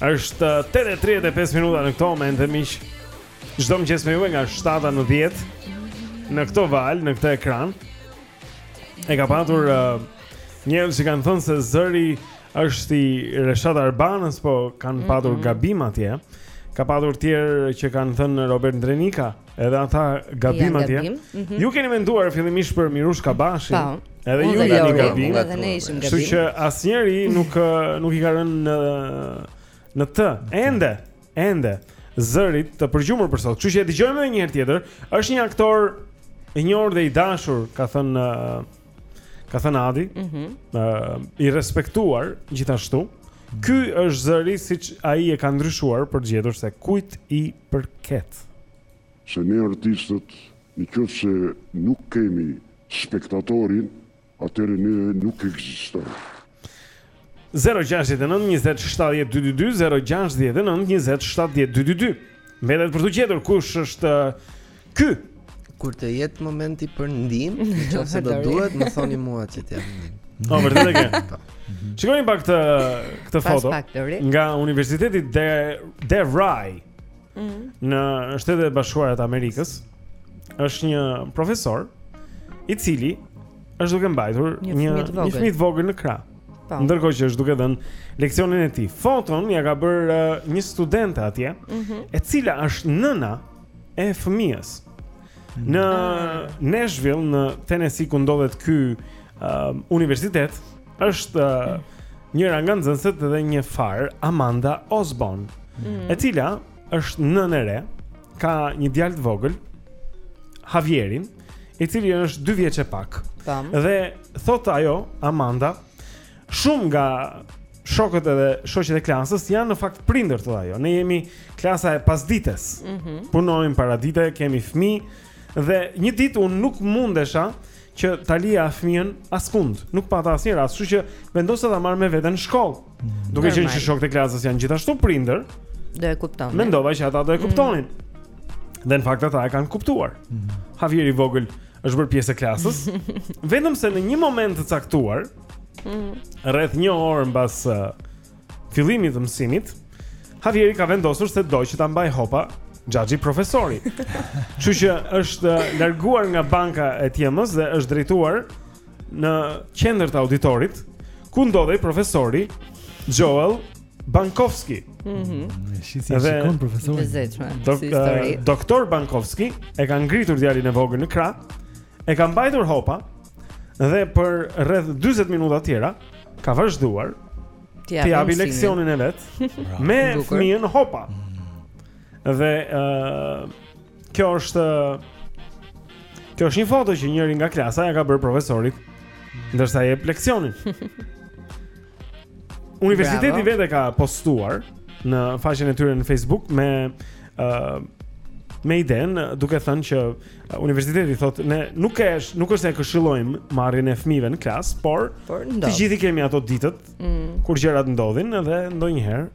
Është 8:35 minuta në këto momente miq. Çdo mëngjes me ju nga 7 në 10 në këto valë, në këtë ekran. E ka patur uh, njerëz që kanë thënë se zëri është i Reshat Arbanës, po kanë patur mm -hmm. gabim atje. Ka patur tjerë që kanë thënë Robert Ndrenika. Edhe ata gabim atje. Mm -hmm. Ju keni menduar fillimisht për Mirush Kabashin. Po. Edhe ju jeni gabim, gabim edhe ne ishim gabim. Kështu që asnjëri nuk nuk i ka rënë në në të. Ende, ende zërit të përgjumur për sot. Kështu që e dëgjojmë edhe një herë tjetër. Është një aktor i njohur dhe i dashur, ka thënë uh, Ka thënë Adi, ëh, mm -hmm. uh, i respektuar gjithashtu. Ky është zëri siç ai e ka ndryshuar për të gjetur se kujt i përket. Se ne artistët, në qoftë se nuk kemi spektatorin, atëherë ne nuk ekzistojmë. 0-6-9-20-70-222 Mbetet për t'u gjetur kush është ky Kur të jetë momenti për ndihmë Në qoftë se do duhet më thoni mua që të jap ndihmë O, po, vërtet e ke po. mhm. Shikoni pak këtë, këtë foto Nga Universiteti De, DeVry mhm. Në Shtetet e Bashkuara të Amerikës është një profesor I cili është duke mbajtur një një fëmijë të vogël në krah. Po. Ndërkohë që është duke dhënë leksionin e tij. Foton ja ka bër uh, një studente atje, mm -hmm. e cila është nëna e fëmijës. Në ah. Nashville, në Tennessee ku ndodhet ky uh, universitet, është uh, njëra nga nxënëset dhe një far Amanda Osborne, mm -hmm. e cila është nënë e re, ka një djalë të vogël, Javierin. Mm i cili është 2 vjeç e pak. Tamam. Dhe thot ajo, Amanda, shumë nga shokët edhe shoqet e klasës janë në fakt prindër thotë ajo. Ne jemi klasa e pasdites. Mm -hmm. Punojmë paradite, kemi fëmijë dhe një ditë unë nuk mundesha që ta lija fëmijën askund. Nuk pata asnjë rast, kështu që vendosa ta marr me veten në shkollë. Duke qenë që shokët e klasës janë gjithashtu prindër, do e kuptonin. Mendova që ata do e mm. kuptonin. Mm. Dhe në fakt ata e kanë kuptuar. Mm. Javier i vogël është bërë pjesë e klasës, vetëm se në një moment të caktuar, mm. rreth 1 orë mbas uh, fillimit të mësimit, Javieri ka vendosur se do që ta mbaj hopa xhaxhi profesori. Kështu që është uh, larguar nga banka e s'ëmës dhe është drejtuar në qendër të auditorit ku ndodhej profesori Joel Bankovski. Mhm. Mm si si shikon profesori. Dok, uh, doktor Bankovski e ka ngritur djalin e vogël në krah, e ka mbajtur hopa dhe për rreth 40 minuta të tjera ka vazhduar të japi leksionin e vet me fëmijën hopa. Mm. Dhe ë uh, Kjo është Kjo është një foto që njëri nga klasa ja ka bërë profesorit ndërsa jep leksionin. Universiteti vetë e ka postuar në faqen e tyre në Facebook me ë uh, me idenë duke thënë që universiteti thotë ne nuk e është nuk është se e këshillojmë marrjen e fëmijëve në klas, por të gjithë i kemi ato ditët mm. kur gjërat ndodhin dhe ndonjëherë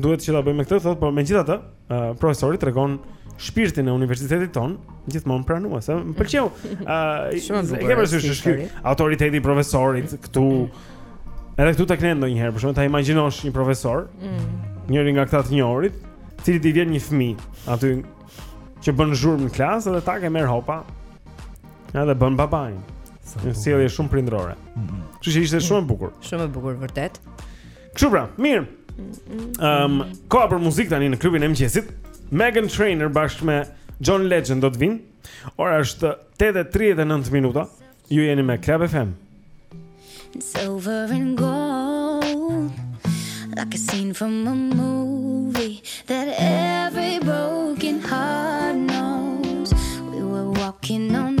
Duhet që ta bëjmë këtë, thotë, por megjithatë, uh, profesori tregon shpirtin e universitetit ton gjithmonë pranues. Më pëlqeu. Ëh, uh, e ke parasysh se shkrin autoriteti i profesorit këtu. Edhe këtu tek ne ndonjëherë, për shembull, ta imagjinosh një profesor, mm. njëri nga këta të njohurit, i cili i vjen një fëmijë aty që bën zhurmë në klasë dhe tak e merr hopa. Edhe bën babain. Një sjellje shumë prindrore. Mm-hmm. Kështu që ishte shumë e bukur. Shumë e bukur vërtet. Kështu pra, mirë. Ehm, um, koha për muzikë tani në klubin e mëngjesit. Meghan Trainor bashkë me John Legend do të vijnë. Ora është 8:39 minuta. Ju jeni me Club FM. Silver and gold Like a scene from a movie That every broken heart knows We were walking on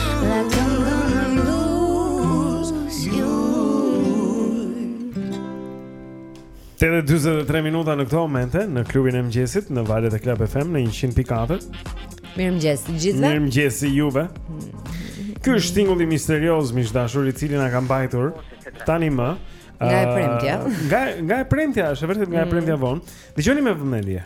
43 minuta në këto momente në klubin e mëngjesit në valët e Club FM në 100.4. Mirëmëngjes të gjithëve. Mirëmëngjes juve. Ky është tingulli misterioz miq dashur i cili na ka mbajtur tani më nga e premtja. Nga nga e premtja, është vërtet nga e mm. premtja von. Dëgjoni me vëmendje.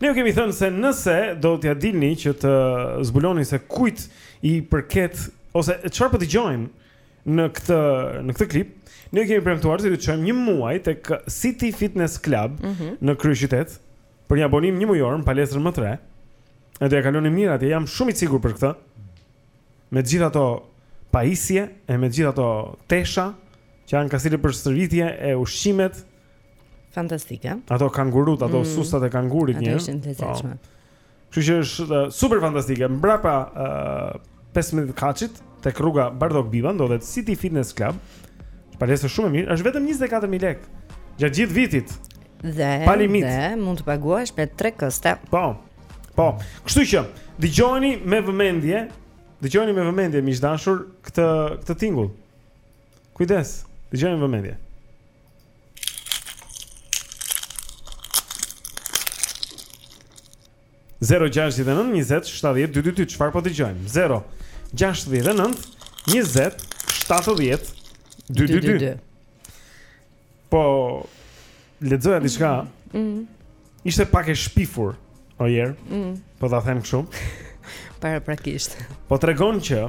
Ne ju kemi thënë se nëse do t'ia dilni që të zbuloni se kujt i përket ose çfarë po dëgjojmë në këtë në këtë klip, ne kemi premtuar se do t'ju çojmë një muaj tek City Fitness Club mm -hmm. në kryeqytet për një abonim një mujor në palestrën më të re. Edhe do ia kaloni mirë atje, jam shumë i sigurt për këtë. Me të gjitha ato pajisje e me të gjitha ato tesha që janë kasilë për stërvitje e ushqimet Fantastike. Ato kangurut, ato mm. sustat e kangurit një. Ato ishin të po. zeshme. Kështu që është uh, super fantastike. Mbrapa uh, 15 katëshit tek rruga Bardhok Biba ndodhet City Fitness Club. Është palestër shumë e mirë, është vetëm 24000 lekë. Gjatë gjithë vitit. Dhe, dhe mund të paguash me 3 këste. Po. Po. Kështu që dëgjoni me vëmendje, dëgjoni me vëmendje miq dashur këtë këtë tingull. Kujdes, dëgjoni me vëmendje. Zero gjashtë nëntë njëzet shtatëdhjetë dy dy dy Çfarë po dëgjojmë Zero gjashtë nëntë njëzet shtatëdhjetë dy dy dy Po lexoja diçka mm. mm. Ishte pak e shpifur ojer. Mm. Po ta them kështu. Paraprakisht. Po tregon që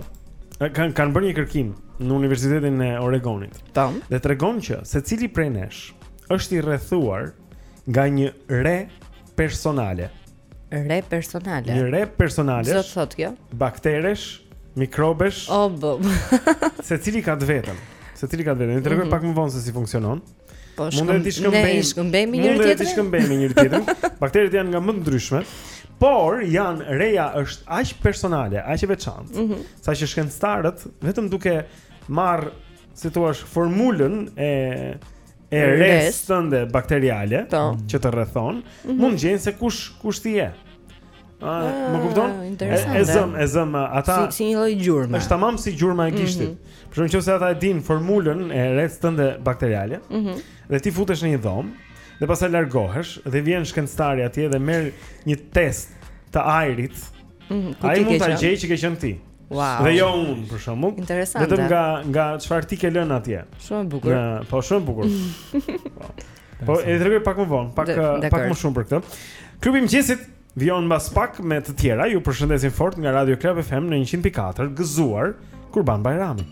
kanë kanë bërë një kërkim në Universitetin e Oregonit. Tam. Po. Dhe tregon që secili prej nesh është i rrethuar nga një re personale. Re personale. Një re personale. Çfarë thotë kjo. Bakteresh, mikrobesh. O oh, bum. secili ka të vetën. Secili ka të vetën. Ne tregoj mm -hmm. pak më vonë se si funksionon. Po shkëmbejmë t'i shkëmbejmë. Shkëmbejmë me njëri tjetrin. Mund t'i shkëmbejmë me njëri tjetrin. Bakteret janë nga më të ndryshmet, por janë reja është aq personale, aq e veçantë, mm -hmm. sa që shkencëtarët vetëm duke marr, si thua, formulën e e resë tënde bakteriale po. që të rrethon, mm -hmm. mund të gjejnë se kush kush ti je. Ah, më ah, kupton? Interesant. E zëm, e zëm ata. Si si një lloj gjurmë. Është tamam si gjurma e mhm. gishtit. Mm -hmm. Për shkak se ata e din formulën e resë tënde bakteriale. Ëh. Mm -hmm. Dhe ti futesh në një dhomë dhe pastaj largohesh dhe vjen shkencëtari atje dhe merr një test të ajrit. Mm -hmm. Ai mund ta gjejë që ke qenë ti. Wow. Dhe jo unë për shembull. Interesant. Vetëm nga nga çfarë ti ke lënë atje. Shumë bukur. Në, po shumë bukur. Po, e tregoj pak më vonë, pak eh, pak më shumë për këtë. Klubi i mëngjesit vijon mbas pak me të tjera. Ju përshëndesin fort nga Radio Club FM në 104, gëzuar Kurban Bajramin.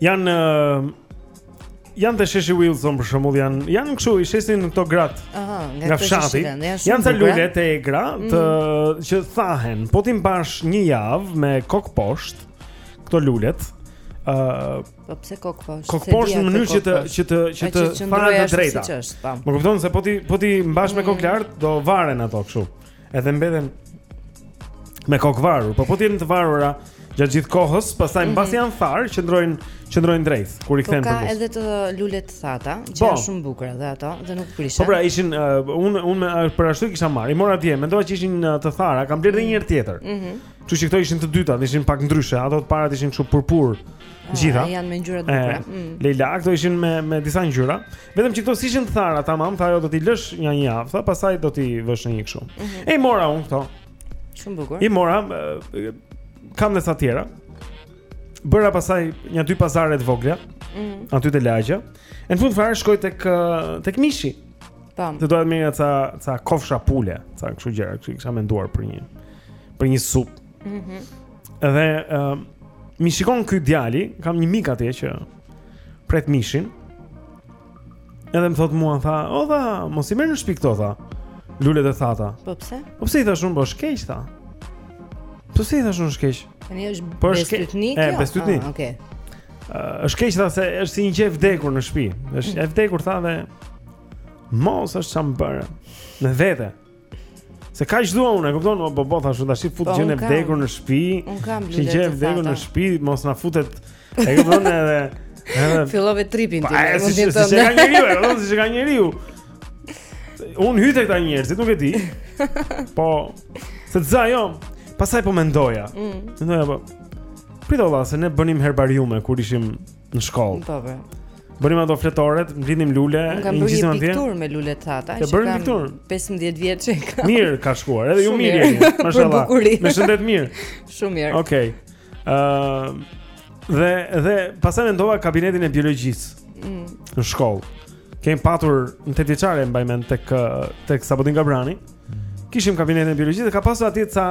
Jan Jan te sheshi Wilson për shembull jan jan kështu i shesin këto grat. Aha, nga fshati. Jan ca lule të egra mm. të mm. që thahen, po t'i mbash një javë me kok poshtë këto lulet. ë uh, Po pse kok poshtë? Kok poshtë në mënyrë që të që të që të thahen të drejta. Po. Më kupton se po t'i po t'i mbash me mm. kok lart do varen ato kështu. Edhe mbeten me kokë varur, po po të jenë të varura gjatë gjithë kohës, pastaj mhm. mbasi janë tharë, qëndrojnë qëndrojnë drejt kur i po kthen përmbys. Ka edhe te lulet të thata, që po. janë shumë të bukura dhe ato dhe nuk prishen. Po pra ishin uh, un un uh, për ashtu kisha marr. I mora atje, mendova që ishin uh, të thara, kam blerë edhe një herë tjetër. Ëh. Mm -hmm. Kështu që këto ishin të dyta, ishin pak ndryshe, ato të parat ishin kështu purpur. Ah, gjitha. Janë me ngjyra të bukura. Mm. lejla, këto ishin me me disa ngjyra. Vetëm që këto s'ishin të thara, tamam, tha ajo do t'i lësh një një javë, tha pastaj do t'i vësh në një kështu. Mm -hmm. E mora unë këto. Shumë bukur. I mora kam dhe ca tjera. Bëra pastaj nja dy pazare të vogla. Mm -hmm. Aty te lagja. E në fund fare shkoj tek tek mishi. Tam. Po. Se doja të merrja ca ca kofsha pule, ca kështu gjëra, kështu kisha menduar për një për një supë. Mhm. Mm dhe uh, m'i shikon ky djali, kam një mik atje që pret mishin. Edhe më thot mua tha, "O tha, mos i merr në shtëpi këto tha." Lulet e thata. Po pse? Po pse i thash unë po është keq tha. Po pse i thash unë është keq? Tani është po bestytni. Po bestytni. Ah, okej. Okay është keq tha se është si një gjë e vdekur në shtëpi. Është e vdekur tha dhe mos është ça m'u bë me vete. Se kaq dua unë, e kupton, po po, thashë, tashi fut po, gjënë e vdekur në shpi Unë kam lule të thata vdekur në shpi, mos na futet E kupton edhe Filove tripin ti, e siç ka njeriu, e kupton, siç ka njeriu Unë hyj te këta njerëzit, nuk e di Po, se të za, jo, pastaj po mendoja mm. Mendoja, po, prit ore, se ne bënim herbariume kur ishim në shkollë Po, po Bënim ato fletoret, mblidhnim lule, i kam bërë një pikturë me lule të thata, që kam piktur. 15 vjeç e kam. Mirë ka shkuar, edhe ju mirë jeni. Mashallah. Me shëndet mirë. Shumë mirë. Okej. Okay. Ëm uh, dhe dhe pastaj mendova kabinetin e biologjisë. Mm. Në shkollë. Kemi patur në tetëvjeçare mbaj mend tek tek Sabaudin Gabrani. Kishim kabinetin e biologjisë dhe ka pasur atje ca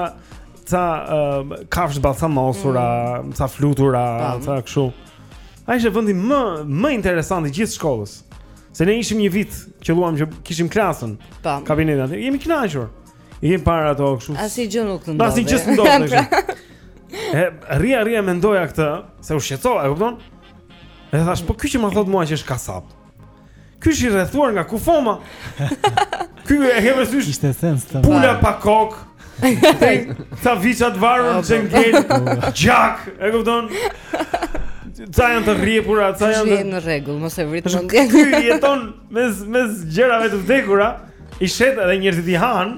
ca uh, kafshë të balsamosura, mm. ca flutura, ca kështu. Ai ishte vendi më më interesant i gjithë shkollës. Se ne ishim një vit qëlluam që kishim klasën. Po. Kabinetin aty. Jemi kënaqur. I kemi parë ato kështu. Asnjë gjë nuk ndodhi. Asnjë gjë nuk ndodhi. Pra. E rrija rrija mendoja këtë, se u shqetësova, e kupton? Edhe thashë, po ky që ma thotë mua që është kasap. Ky është i rrethuar nga kufoma. Ky e ke parasysh? Ishte sens të. Pula pa kokë. Ca viça të varur në çengel. Gjak, e kupton? Ca janë të rrjepura, ca janë. Është në rregull, mos e vrit mendjen. Ky jeton mes mes gjërave të vdekura. I shet edhe njerëzit i hanë.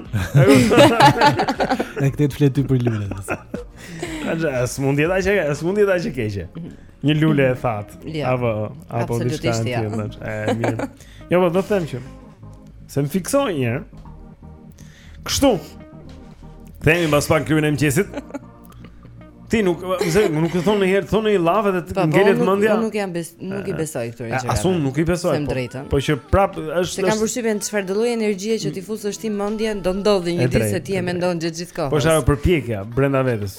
Ne këtë të flet ty për lule. Aja, s'mund të jetë aq, s'mund të jetë aq e keqe. Një lule e thatë. Jo. Ja. Apo apo diçka e tillë. Ë mirë. Jo, po do të them që se më fiksoj një herë. Kështu. Themi mbas pak krye në mëngjes. Ti nuk, mëse, nuk të thonë një herë, thonë një llaf dhe të po, po, ngelet mendja. Po, nuk, jam bes, nuk i besoj këtyre gjërave. As unë nuk i besoj. Sem po, drejtën. Po që prap, është... Se kam përshqipin të çfarëdolloj energjie që ti fusësh te mendja, do ndodhi një ditë se ti e mendon gjithë gjithë kohës. Po është ajo përpjekja, brenda vetes.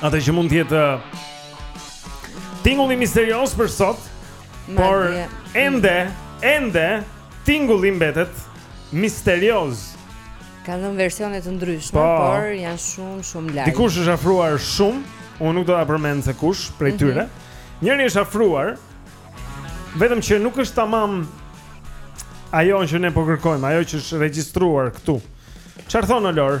Atë që mund të jetë tingulli misterios për sot, Madje. por ende, ende tingulli mbetet misterios. Kanë dhënë versione të ndryshme, po, por janë shumë shumë larg. Dikush është afruar shumë, unë nuk do ta përmend se kush prej mhm. tyre. Mm -hmm. Njëri është afruar vetëm që nuk është tamam ajo që ne po kërkojmë, ajo që është regjistruar këtu. Çfarë thonë Olor?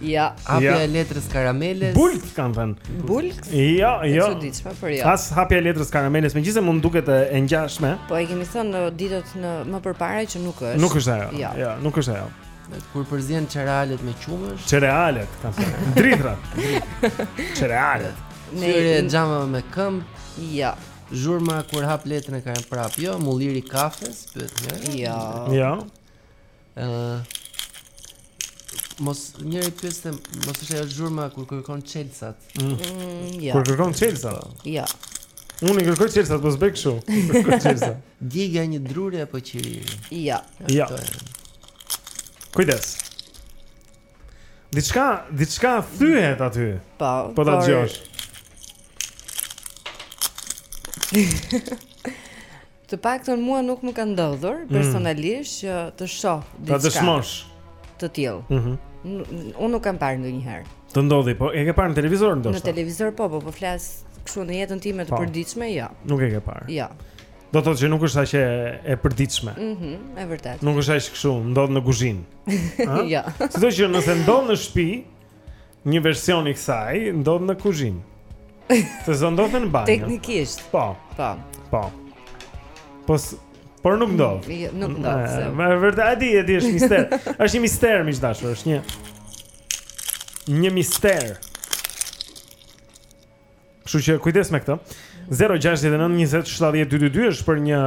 Ja, hapja ja. e letrës së karameles. Bulk kanë thënë. Bulk? Jo, jo. E çuditshme por jo. As hapja e letrës së karameles, megjithëse mund të duket e ngjashme. Po e kemi thënë në ditët më përpara që nuk është. Nuk është ajo. Jo, ja, nuk është ajo. Kur përzien cerealet me qumësht? Cerealet, kanë thënë. Drithra. cerealet. Ne e xhama me këmbë. Jo. Zhurma kur hap letrën e kanë prap. Jo, mulliri i kafes, pyet njëri. Jo. Jo. Mos njëri pyeste mos është ajo zhurma kur kërkon çelësat. Mm. Mm, jo. Kur kërkon çelësat? Po. Jo. Unë i kërkoj çelësat, po s'bëj kështu. Çelësat. Djegia e një druri apo qiriri? Jo. Jo. Kujdes. Diçka, diçka thyhet aty. Po. Po ta dëgjosh. Të paktën mua nuk më ka ndodhur mm. personalisht që të shoh diçka. Ta dëshmosh. Të tillë. Mhm. Mm Unë nuk kam parë ndonjëherë. Të ndodhi, po e ke parë në televizor ndoshta? Në televizor po, po po flas kështu në jetën time të po. përditshme, jo. Nuk e ke parë. Jo. Do të thotë që nuk është aq e e përditshme. Mhm, mm e vërtetë. Nuk është aq kështu, ndodh në kuzhinë. Jo. Sido që nëse ndodh në shtëpi një version i kësaj, ndodh në kuzhinë. Se s'do ndodhte në banjë. Teknikisht. Po. Po. Po. Po por nuk ndodh. Mm, jo, nuk ndodh. Me vërtet e di, e di është mister. Është një mister mik i dashur, është një një mister. Kështu që kujdes me këtë. 069 20 70 222 është për një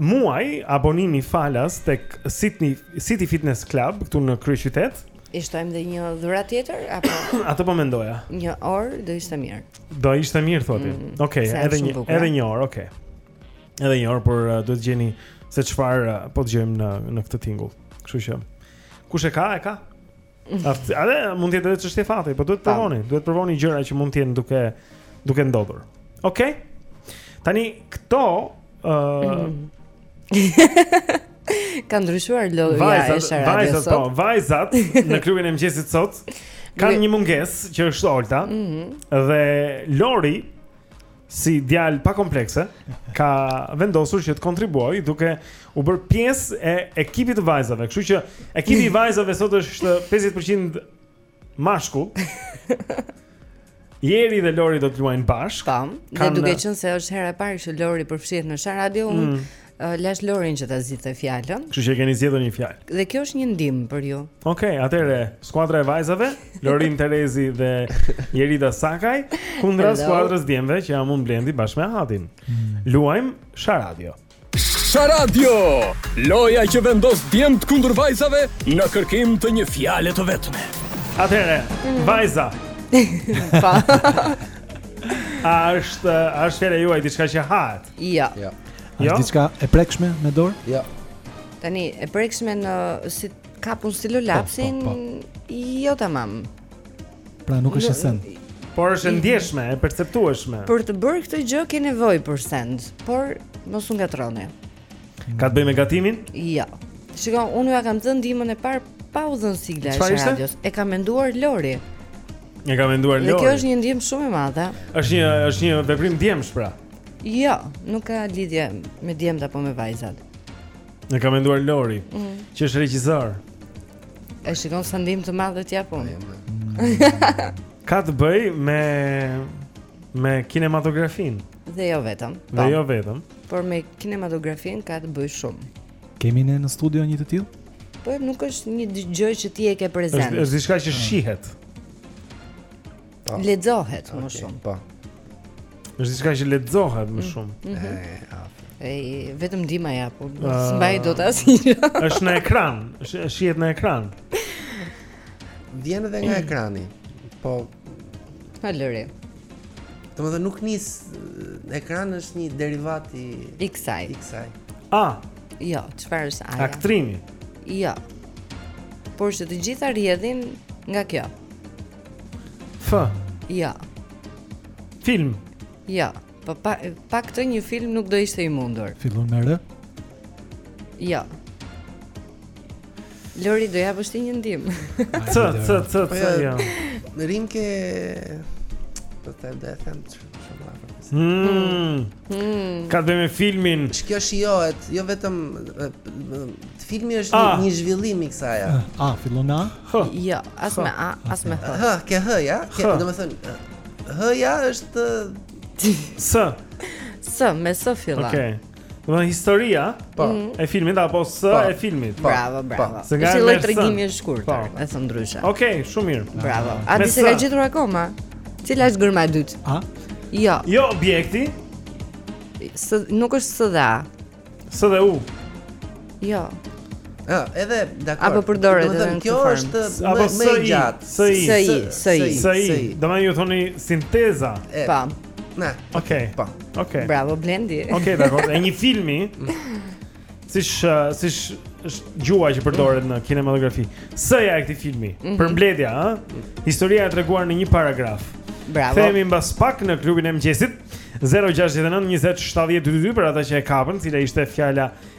muaj abonimi falas tek City City Fitness Club këtu në kryeqytet. I shtojmë dhe një dhuratë tjetër apo Atë po mendoja. Një orë do ishte mirë. Do ishte mirë thotë. Mm, okej, okay, edhe një edhe një orë, okej. Okay. Edhe një orë por uh, duhet të gjeni se çfarë uh, po dëgjojmë në në këtë tingull. Kështu që kush e ka, e ka. Atë, a dhe mund të jetë edhe çështje fati, po duhet të provoni, duhet të provoni gjëra që mund të jenë duke duke ndodhur. Okej. Okay? Tani këto ë uh... Ka ndryshuar loja vajzat, e Sharadës. Vajzat, po, vajzat në klubin e mëngjesit sot kanë një mungesë që është Olta. Mm -hmm. Dhe Lori si djalë pa komplekse, ka vendosur që të kontribuojë duke u bërë pjesë e ekipit të vajzave. Kështu që ekipi i vajzave sot është 50% mashkull. Jeri dhe Lori do të luajnë bashkë. Tam, po, dhe duke qenë se është hera e parë që Lori përfshihet në Sharadio, mm. Uh, lashë Lorin që ta zgjidhte fjalën. Kështu që e keni zgjedhur një fjalë. Dhe kjo është një ndihmë për ju. Okej, okay, atëre, skuadra e vajzave, Lorin Terezi dhe Jerida Sakaj kundra skuadrës së djemve që jam unë Blendi bashkë me Hatin. Hmm. Luajmë Sharadio. Sharadio! Loja që vendos djemt kundër vajzave në kërkim të një fjale të vetme. Atëre, hmm. vajza. Pa. A është a është fjala juaj diçka që hahet? Jo. Ja. Jo. Është jo. diçka e prekshme me dorë? Jo. Tani e prekshme në si kap unë stilolapsin, po, po, po. jo tamam. Pra nuk është send. Por është e ndjeshme, e perceptueshme. Për të bërë këtë gjë ke nevojë për send, por mos u ngatërroni. Ka të bëjë me gatimin? Jo. Shikon, unë ia kam dhënë ndihmën e parë pa u dhënë sigla e radios. E ka menduar Lori. E ka menduar Lori. Dhe kjo është një ndihmë shumë e madhe. Është një është një veprim ndihmësh pra. Jo, nuk ka lidhje me djemtë apo me vajzat. E ka menduar Lori, mm. që është regjisor. E shikon sa ndihmë të madhe të jap po. ka të bëjë me me kinematografin. Dhe jo vetëm. Dhe po. jo vetëm. Por me kinematografin ka të bëjë shumë. Kemi ne në studio një të tillë? Po nuk është një gjë që ti e ke prezent. Është diçka që shihet. Po. Lexohet më shumë. Po. Është diçka që lexohet më mm. shumë. Mm -hmm. Ej, vetëm ndihma jap po uh, ah. s'mbaj dot asgjë. Është në ekran, është shihet në ekran. Vjen edhe nga ekrani. Po. Pa lëre. Domethënë nuk nis ekran është një derivat i i kësaj. I kësaj. A. Jo, çfarë është ajo? Aktrimi. Jo. Por se të gjitha rrjedhin nga kjo. F. Jo. Film. Jo. Po pa, pa këtë një film nuk do ishte i mundur. Fillon me R. Jo. Lori do japësh ti një ndihmë. C, C, C, C, po jo. Në rimë ke domethënë, domethënë Hmm. Hmm. Ka të bëjë me filmin. Kjo shijohet, jo vetëm filmi është ah. një zhvillim i kësaj. A, ah, ah, fillon A? Jo, as me A, as me H. H ke H-ja? Ke, domethënë H-ja është S. S, me S fillon. Okej. Okay. Domethënë historia po. e filmit apo S po. e filmit. Po. Bravo, bravo. Si lloj tregimi është shkurt, e thënë ndryshe. Okej, shumë mirë. Bravo. Adi s'e ka gjetur akoma? Cila është gërma e dytë? A? Jo. Jo, objekti. S, nuk është S dhe A. S dhe U. Jo. Ë, edhe dakor. Apo përdoret edhe në kjo është më, më e gjatë. Si si si si. Domethënë ju thoni sinteza. Po. Na. Okej. Po. Okej. Bravo Blendi. Okej, dakor. E një filmi. Siç, siç është gjuha që përdoret në kinematografi. S-ja e këtij filmi. Mhm. Përmbledhja, ë? Historia e treguar në një paragraf. Bravo. Kthehemi mbas pak në klubin e mëngjesit. 069 20 70 222 për ata që e kapën, cila ishte fjala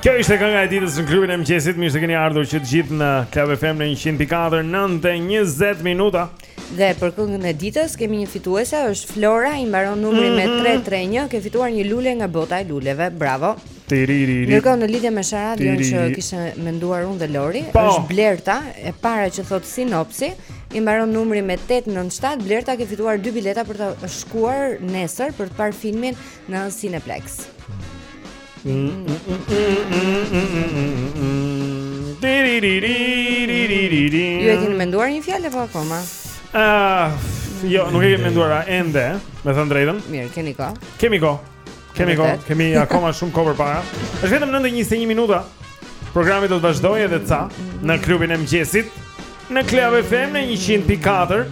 Kjo ishte kënga e ditës në klubin e mëngjesit Mirë se keni ardhur që të gjithë në Club FM në 104 9.20 minuta Dhe për këngën e ditës kemi një fituese është Flora i mbaron numri mm -hmm. me 331 mhm. Ke fituar një lule nga bota e luleve Bravo Ndërkohë në lidhje me sharadën që kishim menduar unë dhe Lori po. është Blerta e para që thotë sinopsi I mbaron numri me 897 Blerta ke fituar 2 bileta për të shkuar nesër Për të parë filmin në Cineplex Ju e keni menduar një fjalë apo akoma? Ah, jo, nuk e kemi menduar ende, me thënë të drejtën. Mirë, keni kohë. Kemi kohë. Kemi kohë, kemi akoma shumë kohë përpara. Është vetëm 9:21 minuta. Programi do të vazhdojë edhe ca në klubin e mëngjesit në Club FM në 100.4.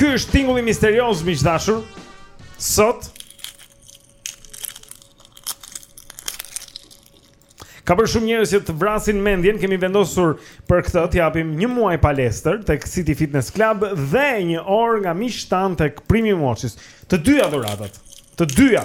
Ky është tingulli misterioz miq të dashur. Sot Ka bërë shumë njerëz që të vrasin mendjen, kemi vendosur për këtë të japim një muaj palestër tek City Fitness Club dhe një orë nga miqtë tanë tek Primi Moçis. Të dyja dhuratat. Të dyja.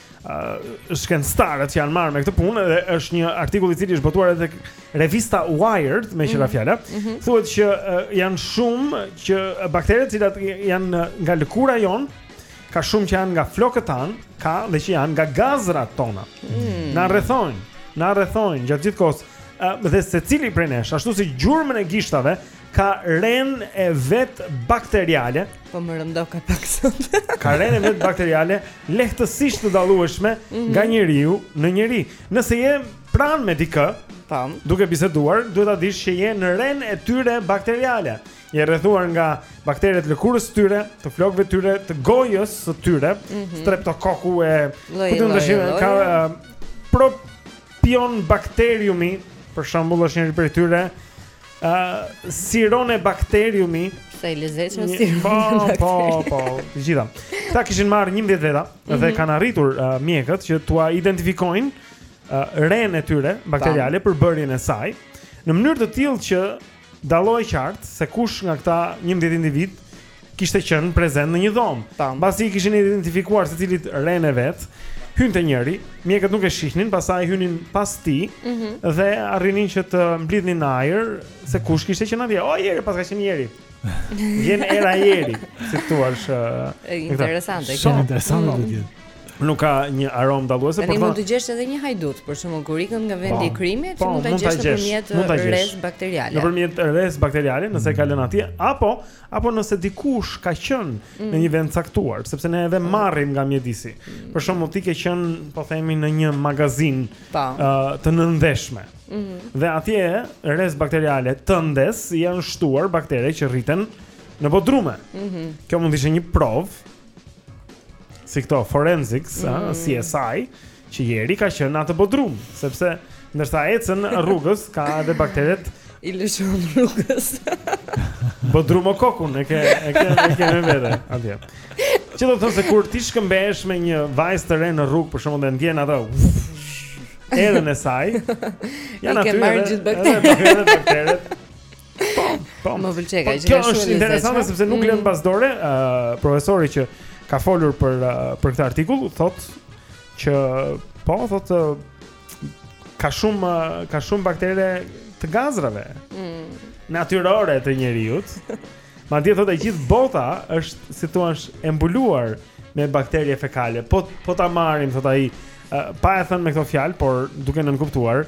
shkencëtarët që janë marrë me këtë punë dhe është një artikull i cili është botuar edhe tek revista Wired meqë ra mhm. fjala. Mm -hmm. Thuhet që uh, janë shumë që bakteret të cilat janë nga lëkura jonë, ka shumë që janë nga flokët tanë, ka dhe që janë nga gazrat tona. Mm. Na rrethojnë, na rrethojnë gjatë gjithë kohës. Uh, dhe secili prej nesh, ashtu si gjurmën e gishtave, ka renë e vet bakteriale. Po më rëndoka pak sot. ka renë e vet bakteriale lehtësisht të dallueshme mm -hmm. nga njeriu në njeri. Nëse je pranë me dikë, pam, po. duke biseduar, duhet ta dish që je në renë e tyre bakteriale. Je rrethuar nga bakteret e lëkurës së tyre, të flokëve të tyre, të gojës së tyre, mm -hmm. streptokoku e këtu ndashim ka uh, propion bakteriumi, për shembull është një prej tyre. Ë sirone bakteriumi. Sa i lezetshëm si. Po, po, po. Të gjitha. Këta kishin marrë 11 veta dhe mhm. kanë arritur uh, mjekët që t'ua identifikojnë uh, renë e tyre bakteriale përbërjen e saj në mënyrë të tillë që dallohej qartë se kush nga këta 11 individë kishte qenë prezent në një dhomë. Mbasi i kishin identifikuar secilit renë e vet, hynte njëri, mjekët nuk e shihnin, pastaj hynin pas tij mm -hmm. dhe arrinin që të mblidhnin në ajër se kush kishte qenë atje. O Jeri, paska qenë Jeri. Vjen era Jeri, si thua, është interesante kjo. Shumë interesante do të jetë nuk ka një aromë dalluese, por mund të gjesh edhe një hajdut, për shembull kur ikën nga vendi po, i krimit, po, mund ta gjesh nëpërmjet resë bakteriale. Nëpërmjet resë bakteriale, nëse ka lënë atje, apo apo nëse dikush ka qenë mm. në një vend të caktuar, sepse ne edhe marrim nga mjedisi. Mm. Për shembull, ti ke qenë, po themi, në një magazinë po. ë uh, të nëndheshme. Mm -hmm. Dhe atje resë bakteriale tëndes janë shtuar baktere që rriten në bodrume. Mm -hmm. Kjo mund të ishte një provë si këto forensics, mm. a, CSI, që Jeri ka qenë në atë bodrum, sepse ndërsa ecën rrugës ka edhe bakteret i lëshon rrugës. bodrum o kokun e ke e ke e ke me vete atje. Që do të thonë se kur ti shkëmbehesh me një vajzë të re në rrugë, për shembull, dhe ndjen atë erën e saj. Ja na thua. Ke marrë gjithë bakteret. Po, po. Më pëlqej ka po, gjë. Kjo është interesante sepse nuk mm. lë pas dore, ë uh, profesori që ka folur për uh, për këtë artikull thotë që po thotë uh, ka shumë uh, ka shumë baktere të gazrave. Mm. Natyrore të njeriut. Madje thotë e gjithë bota është si të thuash është e mbuluar me baktere fekale. Po po ta marrim thotë ai uh, pa e thënë me këto fjalë, por duke nënkuptuar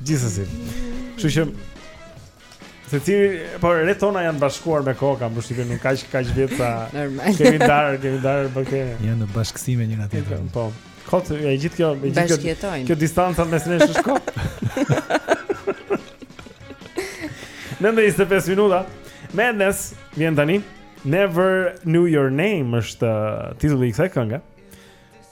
Gjithsesi. Kështu që Se ti, po retë tona janë bashkuar me kohë, ka, më shtypin nuk kaq kaq vjet sa kemi ndarë, kemi ndarë baktere. Janë në bashkësi me njëra tjetrën. Po. Kot e gjithë kjo, e gjithë kjo. Kjo distanca mes nesh është kot. 9:25 minuta, Madness vjen tani. Never knew your name është uh, titulli i kësaj kënge.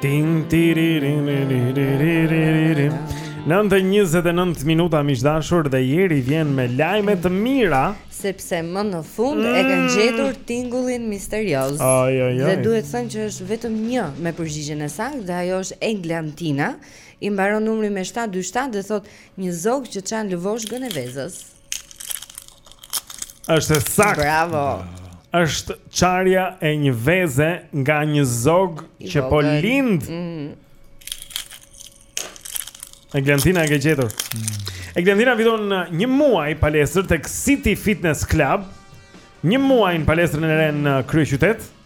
Tin tiririn tiririn 9:29 minuta miq të dashur dhe Jeri vjen me lajme të mira sepse më në fund e kanë mm. gjetur tingullin misterioz. Dhe duhet thënë që është vetëm një me përgjigjen e saktë dhe ajo është Eglantina, I mbaron numri me shtatë dy shtatë dhe thotë një zog që çan lëvozhgën e vezës. Është e saktë. Bravo. Është çarja e një veze nga një zog që po lind. Mm. Eglantina e ke gjetur. Mm. Eglantina fiton uh, një muaj palestër tek City Fitness Club. Një muaj në palestrën e re në kryeqytet. Mm.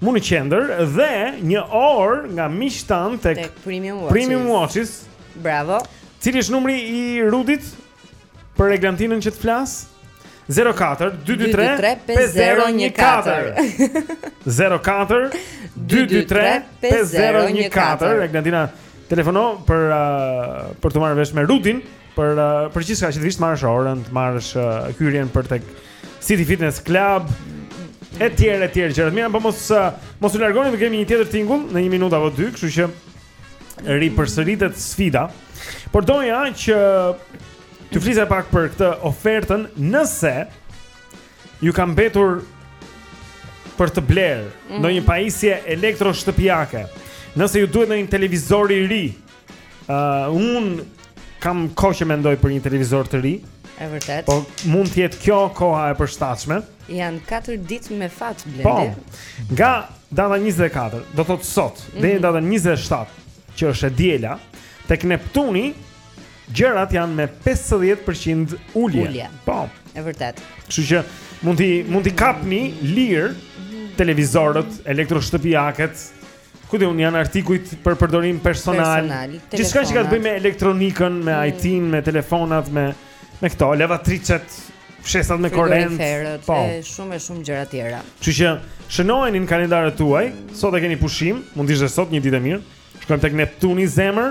Mu në qendër dhe një orë nga Mishtan tek, tek premium watches. Premium watches. Bravo. Cili është numri i Rudit për Eglantinën që të flasë? 04 223 5014 04 223 5014 Eglantina telefono për uh, për t'u marrë vesh me Rudin për uh, për çfarë që të vish të marrësh orën, të marrësh uh, hyrjen për tek City Fitness Club e tjerë e tjerë gjëra të mira, po mos uh, mos u largoni, do kemi një tjetër tingull në 1 minutë apo 2, kështu që ripërsëritet sfida. Por doja që t'ju flisja pak për këtë ofertën nëse ju ka mbetur për të blerë mm -hmm. ndonjë pajisje elektroshtëpiake. Nëse ju duhet ndonjë televizor i ri, uh, un kam kohë që mendoj për një televizor të ri. E vërtet. Po mund të jetë kjo koha e përshtatshme. Janë 4 ditë me fat Blendi. Po. Nga data 24, do thotë sot, mm -hmm. deri në datën 27, që është e diela, tek Neptuni gjërat janë me 50% ulje. ulje. Po. E vërtet. Kështu që mund t'i mund t'i kapni lirë mhm. televizorët, elektroshtëpiaket, Kudo janë artikujt për përdorim personal, personal Gjithçka që ka të bëjë me elektronikën, me mm. IT-në, me telefonat, me, me këto, lavatriçet, fshesat me korrent Po, e shumë e shumë gjëra tjera Kështu që shënojeni në kalendarët tuaj, sot e keni pushim, mund të ishte sot një ditë e mirë Shkojmë tek Neptuni zemër,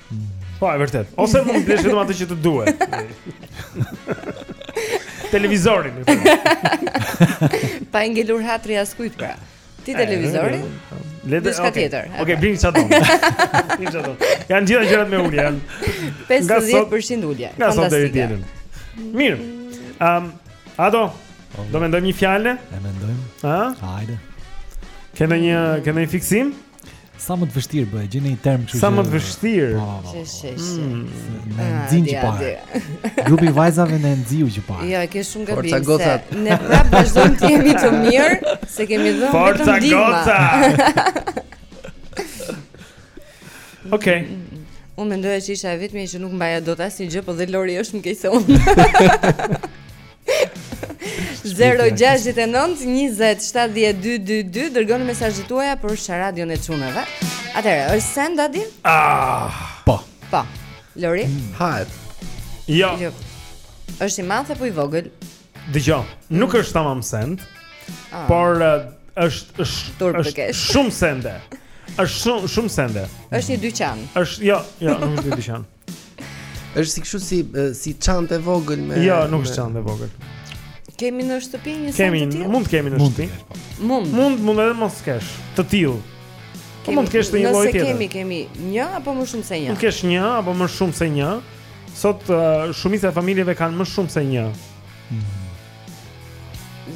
Po, e vërtet. Ose mund të blesh vetëm atë që të duhet. Televizorin. pa ngelur hatri askujt pra. Ti televizorin? Le të shkoj tjetër. Okej, bëj ça do. Bëj ça do. Janë gjithë gjërat me ulje. 50% ulje. Nga sot deri ditën. Mirë. Ehm, ato. Do mendojmë një fjalë? E mendojmë. Ëh? Hajde. Keni një, keni një fiksim? Sa më të vështirë bëhet, gjeni një term kështu. Sa më të vështirë. Po, po, po. Mm. Ne ah, nxinë që parë. Grupi i vajzave na nxiu që parë. Jo, e ke shumë gabim. Forca goca. Ne prap vazhdojmë të jemi të mirë, se kemi dhënë Forca goca. Okej. Unë mendoja që isha e vetmja që nuk mbaja dot asnjë gjë, po dhe Lori është më keq se unë. 0-6-9-27-12-2 Dërgoni mesazhet tuaja për sharadën e çunave Atëherë, është send, Adi? Ah, po Po, Lori? Hajt Jo Ljo. është i madh apo i vogël Dëgjo, nuk është tamam send ah. Por eh, është është është shumë sende. Është shumë shumë sende. Është një dyqan. Është jo, jo, nuk është një dyqan. Është si kështu si si çantë e vogël me Jo, nuk është çantë e vogël. Kemi në shtëpi një send të tillë. Kemi, mund të kemi në shtëpi. Po. Mund. Mund, mund edhe mos kesh të tillë. Po mund të kesh të një lloj tjetër. Ne kemi, kemi një apo më shumë se një. Mund të kesh një apo më shumë se një. Sot uh, shumica e familjeve kanë më shumë se një. Hmm.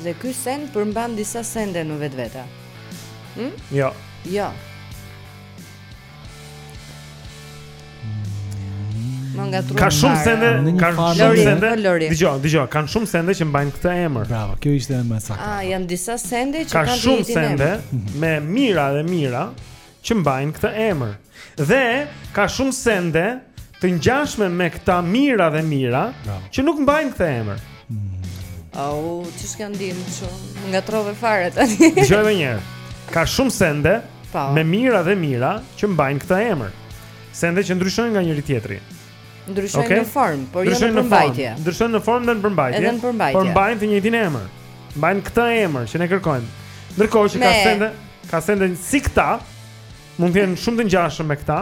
Dhe ky send përmban disa sende në vetvete. Hm? Jo. Jo. Ka shumë sende, ka shumë sende. Dëgjo, dëgjo, ka shumë sende që mbajnë këtë emër. Bravo, kjo ishte edhe më saktë. Ah, janë disa sende që ka shumë sende me mijëra dhe mijëra që mbajnë këtë emër. Dhe ka shumë sende të ngjashme me këta mijëra dhe mijëra që nuk mbajnë këtë emër. Au, që shka ndim që Nga trove fare të një Gjoj edhe njëherë Ka shumë sende pa. Po. Me mijëra dhe mijëra Që mbajnë këtë emër Sende që ndryshojnë nga njëri tjetri Ndryshojnë okay? në formë Por jo në përmbajtje Ndryshojnë në formë dhe në përmbajtje Edhe në përmbajtje Por mbajnë të njëtin emër Mbajnë këtë emër që ne kërkojmë Ndërkohë që me... ka sende Ka sende si këta Mund të jenë shumë të ngjashëm me këta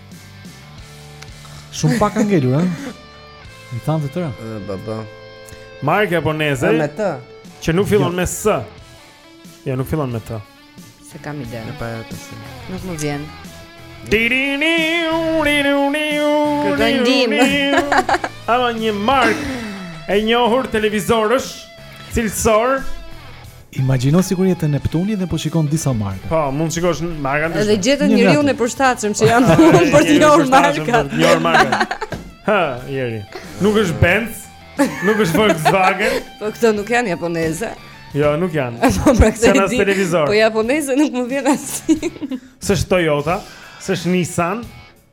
Shumë pak kanë ngelur, ha? I thamë të tëra? E, ba, ba. Markë japoneze? me T. Që nuk fillon jo. me S. Jo, nuk fillon me T. S'e kam ide. Në pa të se. Nuk më vjen. Këtë ndim. Ava një markë e njohur televizorësh, cilësor, Imagjino sikur je te Neptuni dhe po shikon disa marka. Po, mund të shikosh marka të ndryshme. Dhe gjetën njeriun e përshtatshëm që janë punë për të njohur marka. Njohur marka. Ha, ieri. Nuk është Benz, nuk është Volkswagen. Po këto nuk janë japoneze. Jo, nuk janë. Po pra këtë e di. Po japoneze nuk më vjen asnjë. S'është Toyota, s'është Nissan.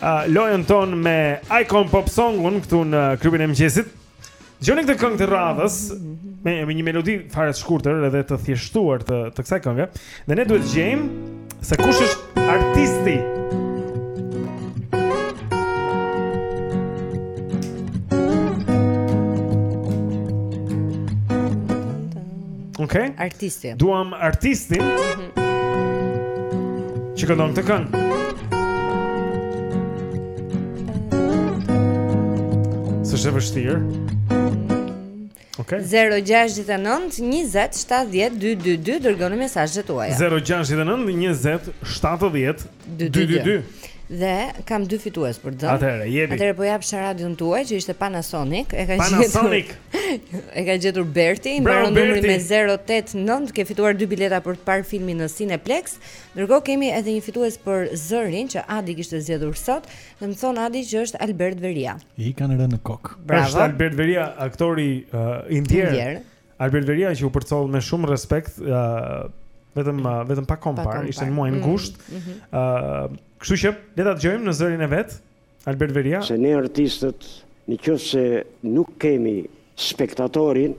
uh, lojën tonë me Icon Pop Songun këtu në klubin e mëngjesit. Gjoni këtë këngë të radhës me, me një melodi fare të shkurtër edhe të thjeshtuar të të kësaj kënge. Dhe ne duhet të gjejmë se kush është artisti. Okej. Okay. Artisti. Duam artistin. Mhm. Që këndon mm -hmm. këtë këngë? S'është e vështirë okay. 0-6-9-20-7-2-2-2 Dërgoni mesazhet tuaja 0-6-9-20-7 2 2 2 dhe kam dy fitues për të dhënë. Atëherë, jepi. Atëherë po jap sharadën tuaj që ishte Panasonic, e ka gjetur. Panasonic. e ka gjetur Berti, mbaron numrin me 089, ke fituar dy bileta për të parë filmin në Cineplex. Ndërkohë kemi edhe një fitues për zërin që Adi kishte zgjedhur sot, dhe më thonë Adi që është Albert Vërria. I kanë rënë në kokë. Bravo. Është Albert Vërria, aktori uh, indier. Indier. Albert Vërria që u përcoll me shumë respekt, ë vetëm vetëm pak më parë, ishte në muajin mm, gusht. Ë, mm -hmm. kështu që le ta dëgjojmë në zërin e vet Albert Vërria. Se ne artistët, në qoftë se nuk kemi spektatorin,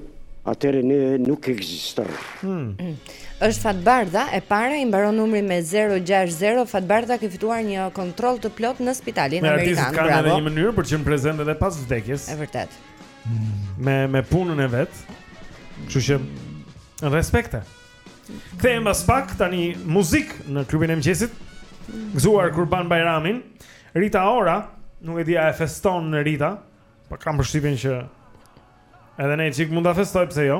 atëherë ne nuk ekzistojmë. Hmm. Mm. Është Fatbardha, e para i mbaron numri me 060. Fatbardha ke fituar një kontroll të plot në spitalin amerikan. Bravo. Artistët kanë një mënyrë për të qenë prezente edhe pas vdekjes. Është e vërtetë. me me punën e vet. Kështu që respekte. Kthehem pas pak tani muzikë në klubin e mëngjesit. Gëzuar Kurban Bajramin. Rita Ora, nuk e di a e feston Rita, por kam përshtypjen që edhe një çik mund ta festojë pse jo.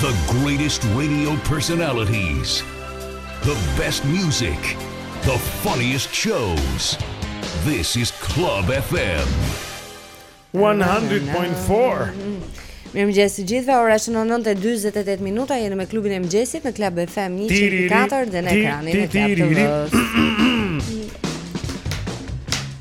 The greatest radio personalities. The best music. The funniest shows. This is Club FM. 100.4. Mirëmëngjes të gjithëve, ora shënon 9.28 minuta, jeni me klubin e mëngjesit në Club FM 100.4 dhe në ekranin e Club TV.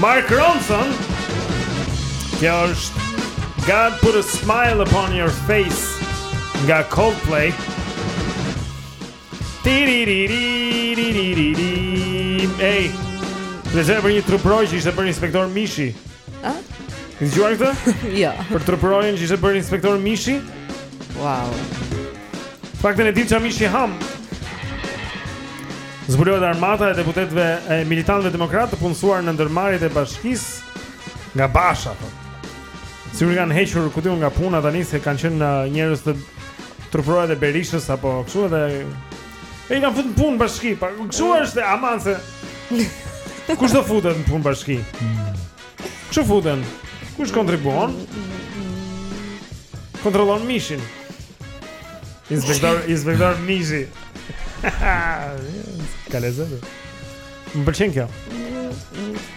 Mark Ronson Kjo është God put a smile upon your face Nga Coldplay Ej Po lexoja për një truprojë që ishte bërë inspektor Mishi A? Ke dëgjuar këtë? Jo Për truprojën që ishte bërë inspektor Mishi? Wow Në fakt ne e dimë ça mishi hamë Zbulohet armata e deputetëve e militantëve demokratë të punësuar në ndërmarrjet e bashkisë nga Basha për. Po. Sikur kanë hequr këtu nga puna tani se kanë qenë në uh, njerëz të, truproje e Berishës apo kështu edhe E i kanë fut në punë bashki po, kështu është e aman se Kush do futet në punë bashki mm. Kshu futen? Kush kontribuon? Kontrollon mishin. Inspektor, inspektor mishi. Kaleza. Më pëlqen kjo.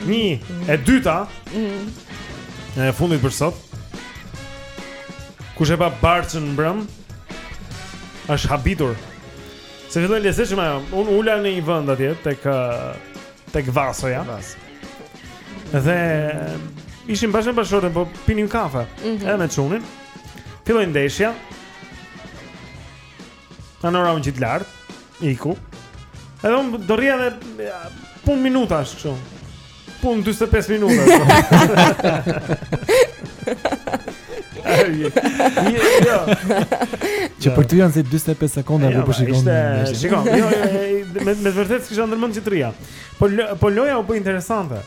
Një, e dyta. Mm. E fundit për sot. Kush e pa Barçën mbrëm? Është habitur. Se filloi lezetshëm ajo. Unë u ula në një vend atje tek tek Vasoja. Vasoja. Dhe ishim bashkë me bashkëshortën, po pinim kafe. Mm -hmm. Edhe me çunin. Filloi ndeshja. Anora unë ngjit lart, iku Edhe unë do rrija dhe pun minuta është kështu Pun 25 minuta jo. Që për ty janë si 25 sekonda ja, për shikon. Ishte, shikon. Jo, jo, jo, me me vërtet s'kisha ndërmend që të rrija. Po po loja u bë interesante.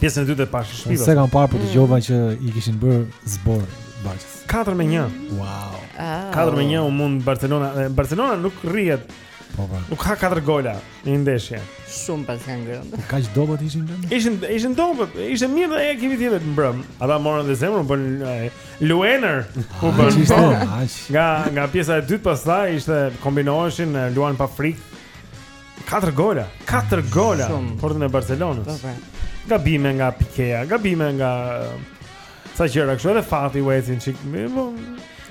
Pjesën e dytë e pashë në shpi. S'e kam parë por po dëgjova mm. që i kishin bërë zbor Barçës. 4 me 1. Wow. 4 me 1 u mund Barcelona. Barcelona nuk rrihet. Po po. Nuk ka 4 gola në ndeshje. Shumë paskan ngrënë. Kaq dobët ishin këta. Ishin ishin dobët, ishte mirë dhe ekipi tjetër mbrëmë. Ata morën dhe zemrën bënë dy herë. Ku bënë? Po. Nga nga pjesa e dytë pastaj ishte kombinoheshin luanin pa frikë. 4 gola, 4 gola në portën e Barcelonës. Po, po. Gabime nga Pikea, gabime nga sa gjëra kështu edhe fati u ecën çik. Po.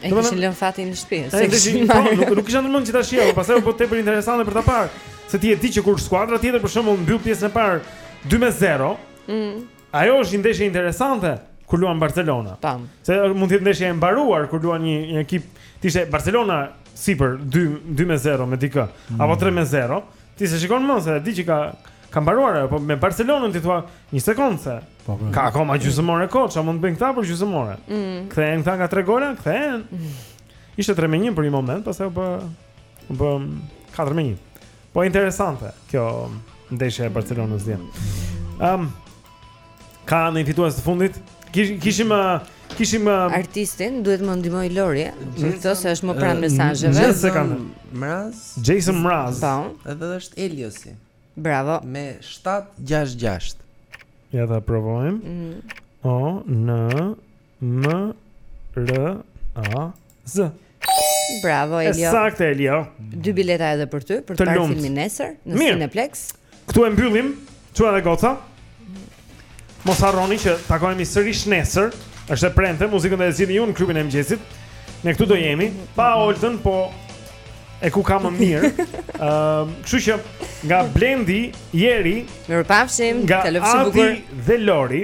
E kishin lënë fatin në shtëpi. Se kishin, po, nuk nuk kisha ndërmend që ta shihja, por pastaj u bë tepër interesante për ta parë. Se ti e di që kur skuadra tjetër për shembull mbyll pjesën e parë 2-0, mm. Ajo është një ndeshje interesante kur luan Barcelona. Tam. Se mund të jetë ndeshje e mbaruar kur luan një, një ekip, ti sheh Barcelona sipër 2 2 me 0 me dikë, mm. apo 3 me 0. Ti s'e shikon më se e di që ka ka mbaruar ajo, po me Barcelonën ti thua një sekondë se po, po. ka akoma gjysmë ore kohë, çfarë mund të bëjnë këta për gjysmë ore? Mm. Kthehen këta nga 3 gola, kthehen. Mm. Ishte 3 me 1 për një moment, pastaj u bë u bë 4 me 1. Po interesante kjo ndeshja e Barcelonës dje. Ëm um, ka një fitues të fundit. Kish, kishim uh, kishim uh, artistin, duhet më ndihmojë Lori, që këto se është më pranë mesazheve. Jason se kanë. Mraz. Jason Mraz. Po. Edhe është Eliosi. Bravo. Me 766. Ja ta provojmë. Mm. O N M R A Z. Bravo Elio. Është saktë Elio. Dy bileta edhe për ty për të parë filmin nesër në Cineplex. Ktu e mbyllim. Çuna dhe goca. Mos harroni që takohemi sërish nesër. Është e premte, muzikën do e zgjidhni ju në klubin e mëngjesit. Ne këtu do jemi pa Oltën, po e ku ka më mirë. Ëm, uh, kështu që nga Blendi, Jeri, mirupafshim, kalofshi bukur. Dhe Lori.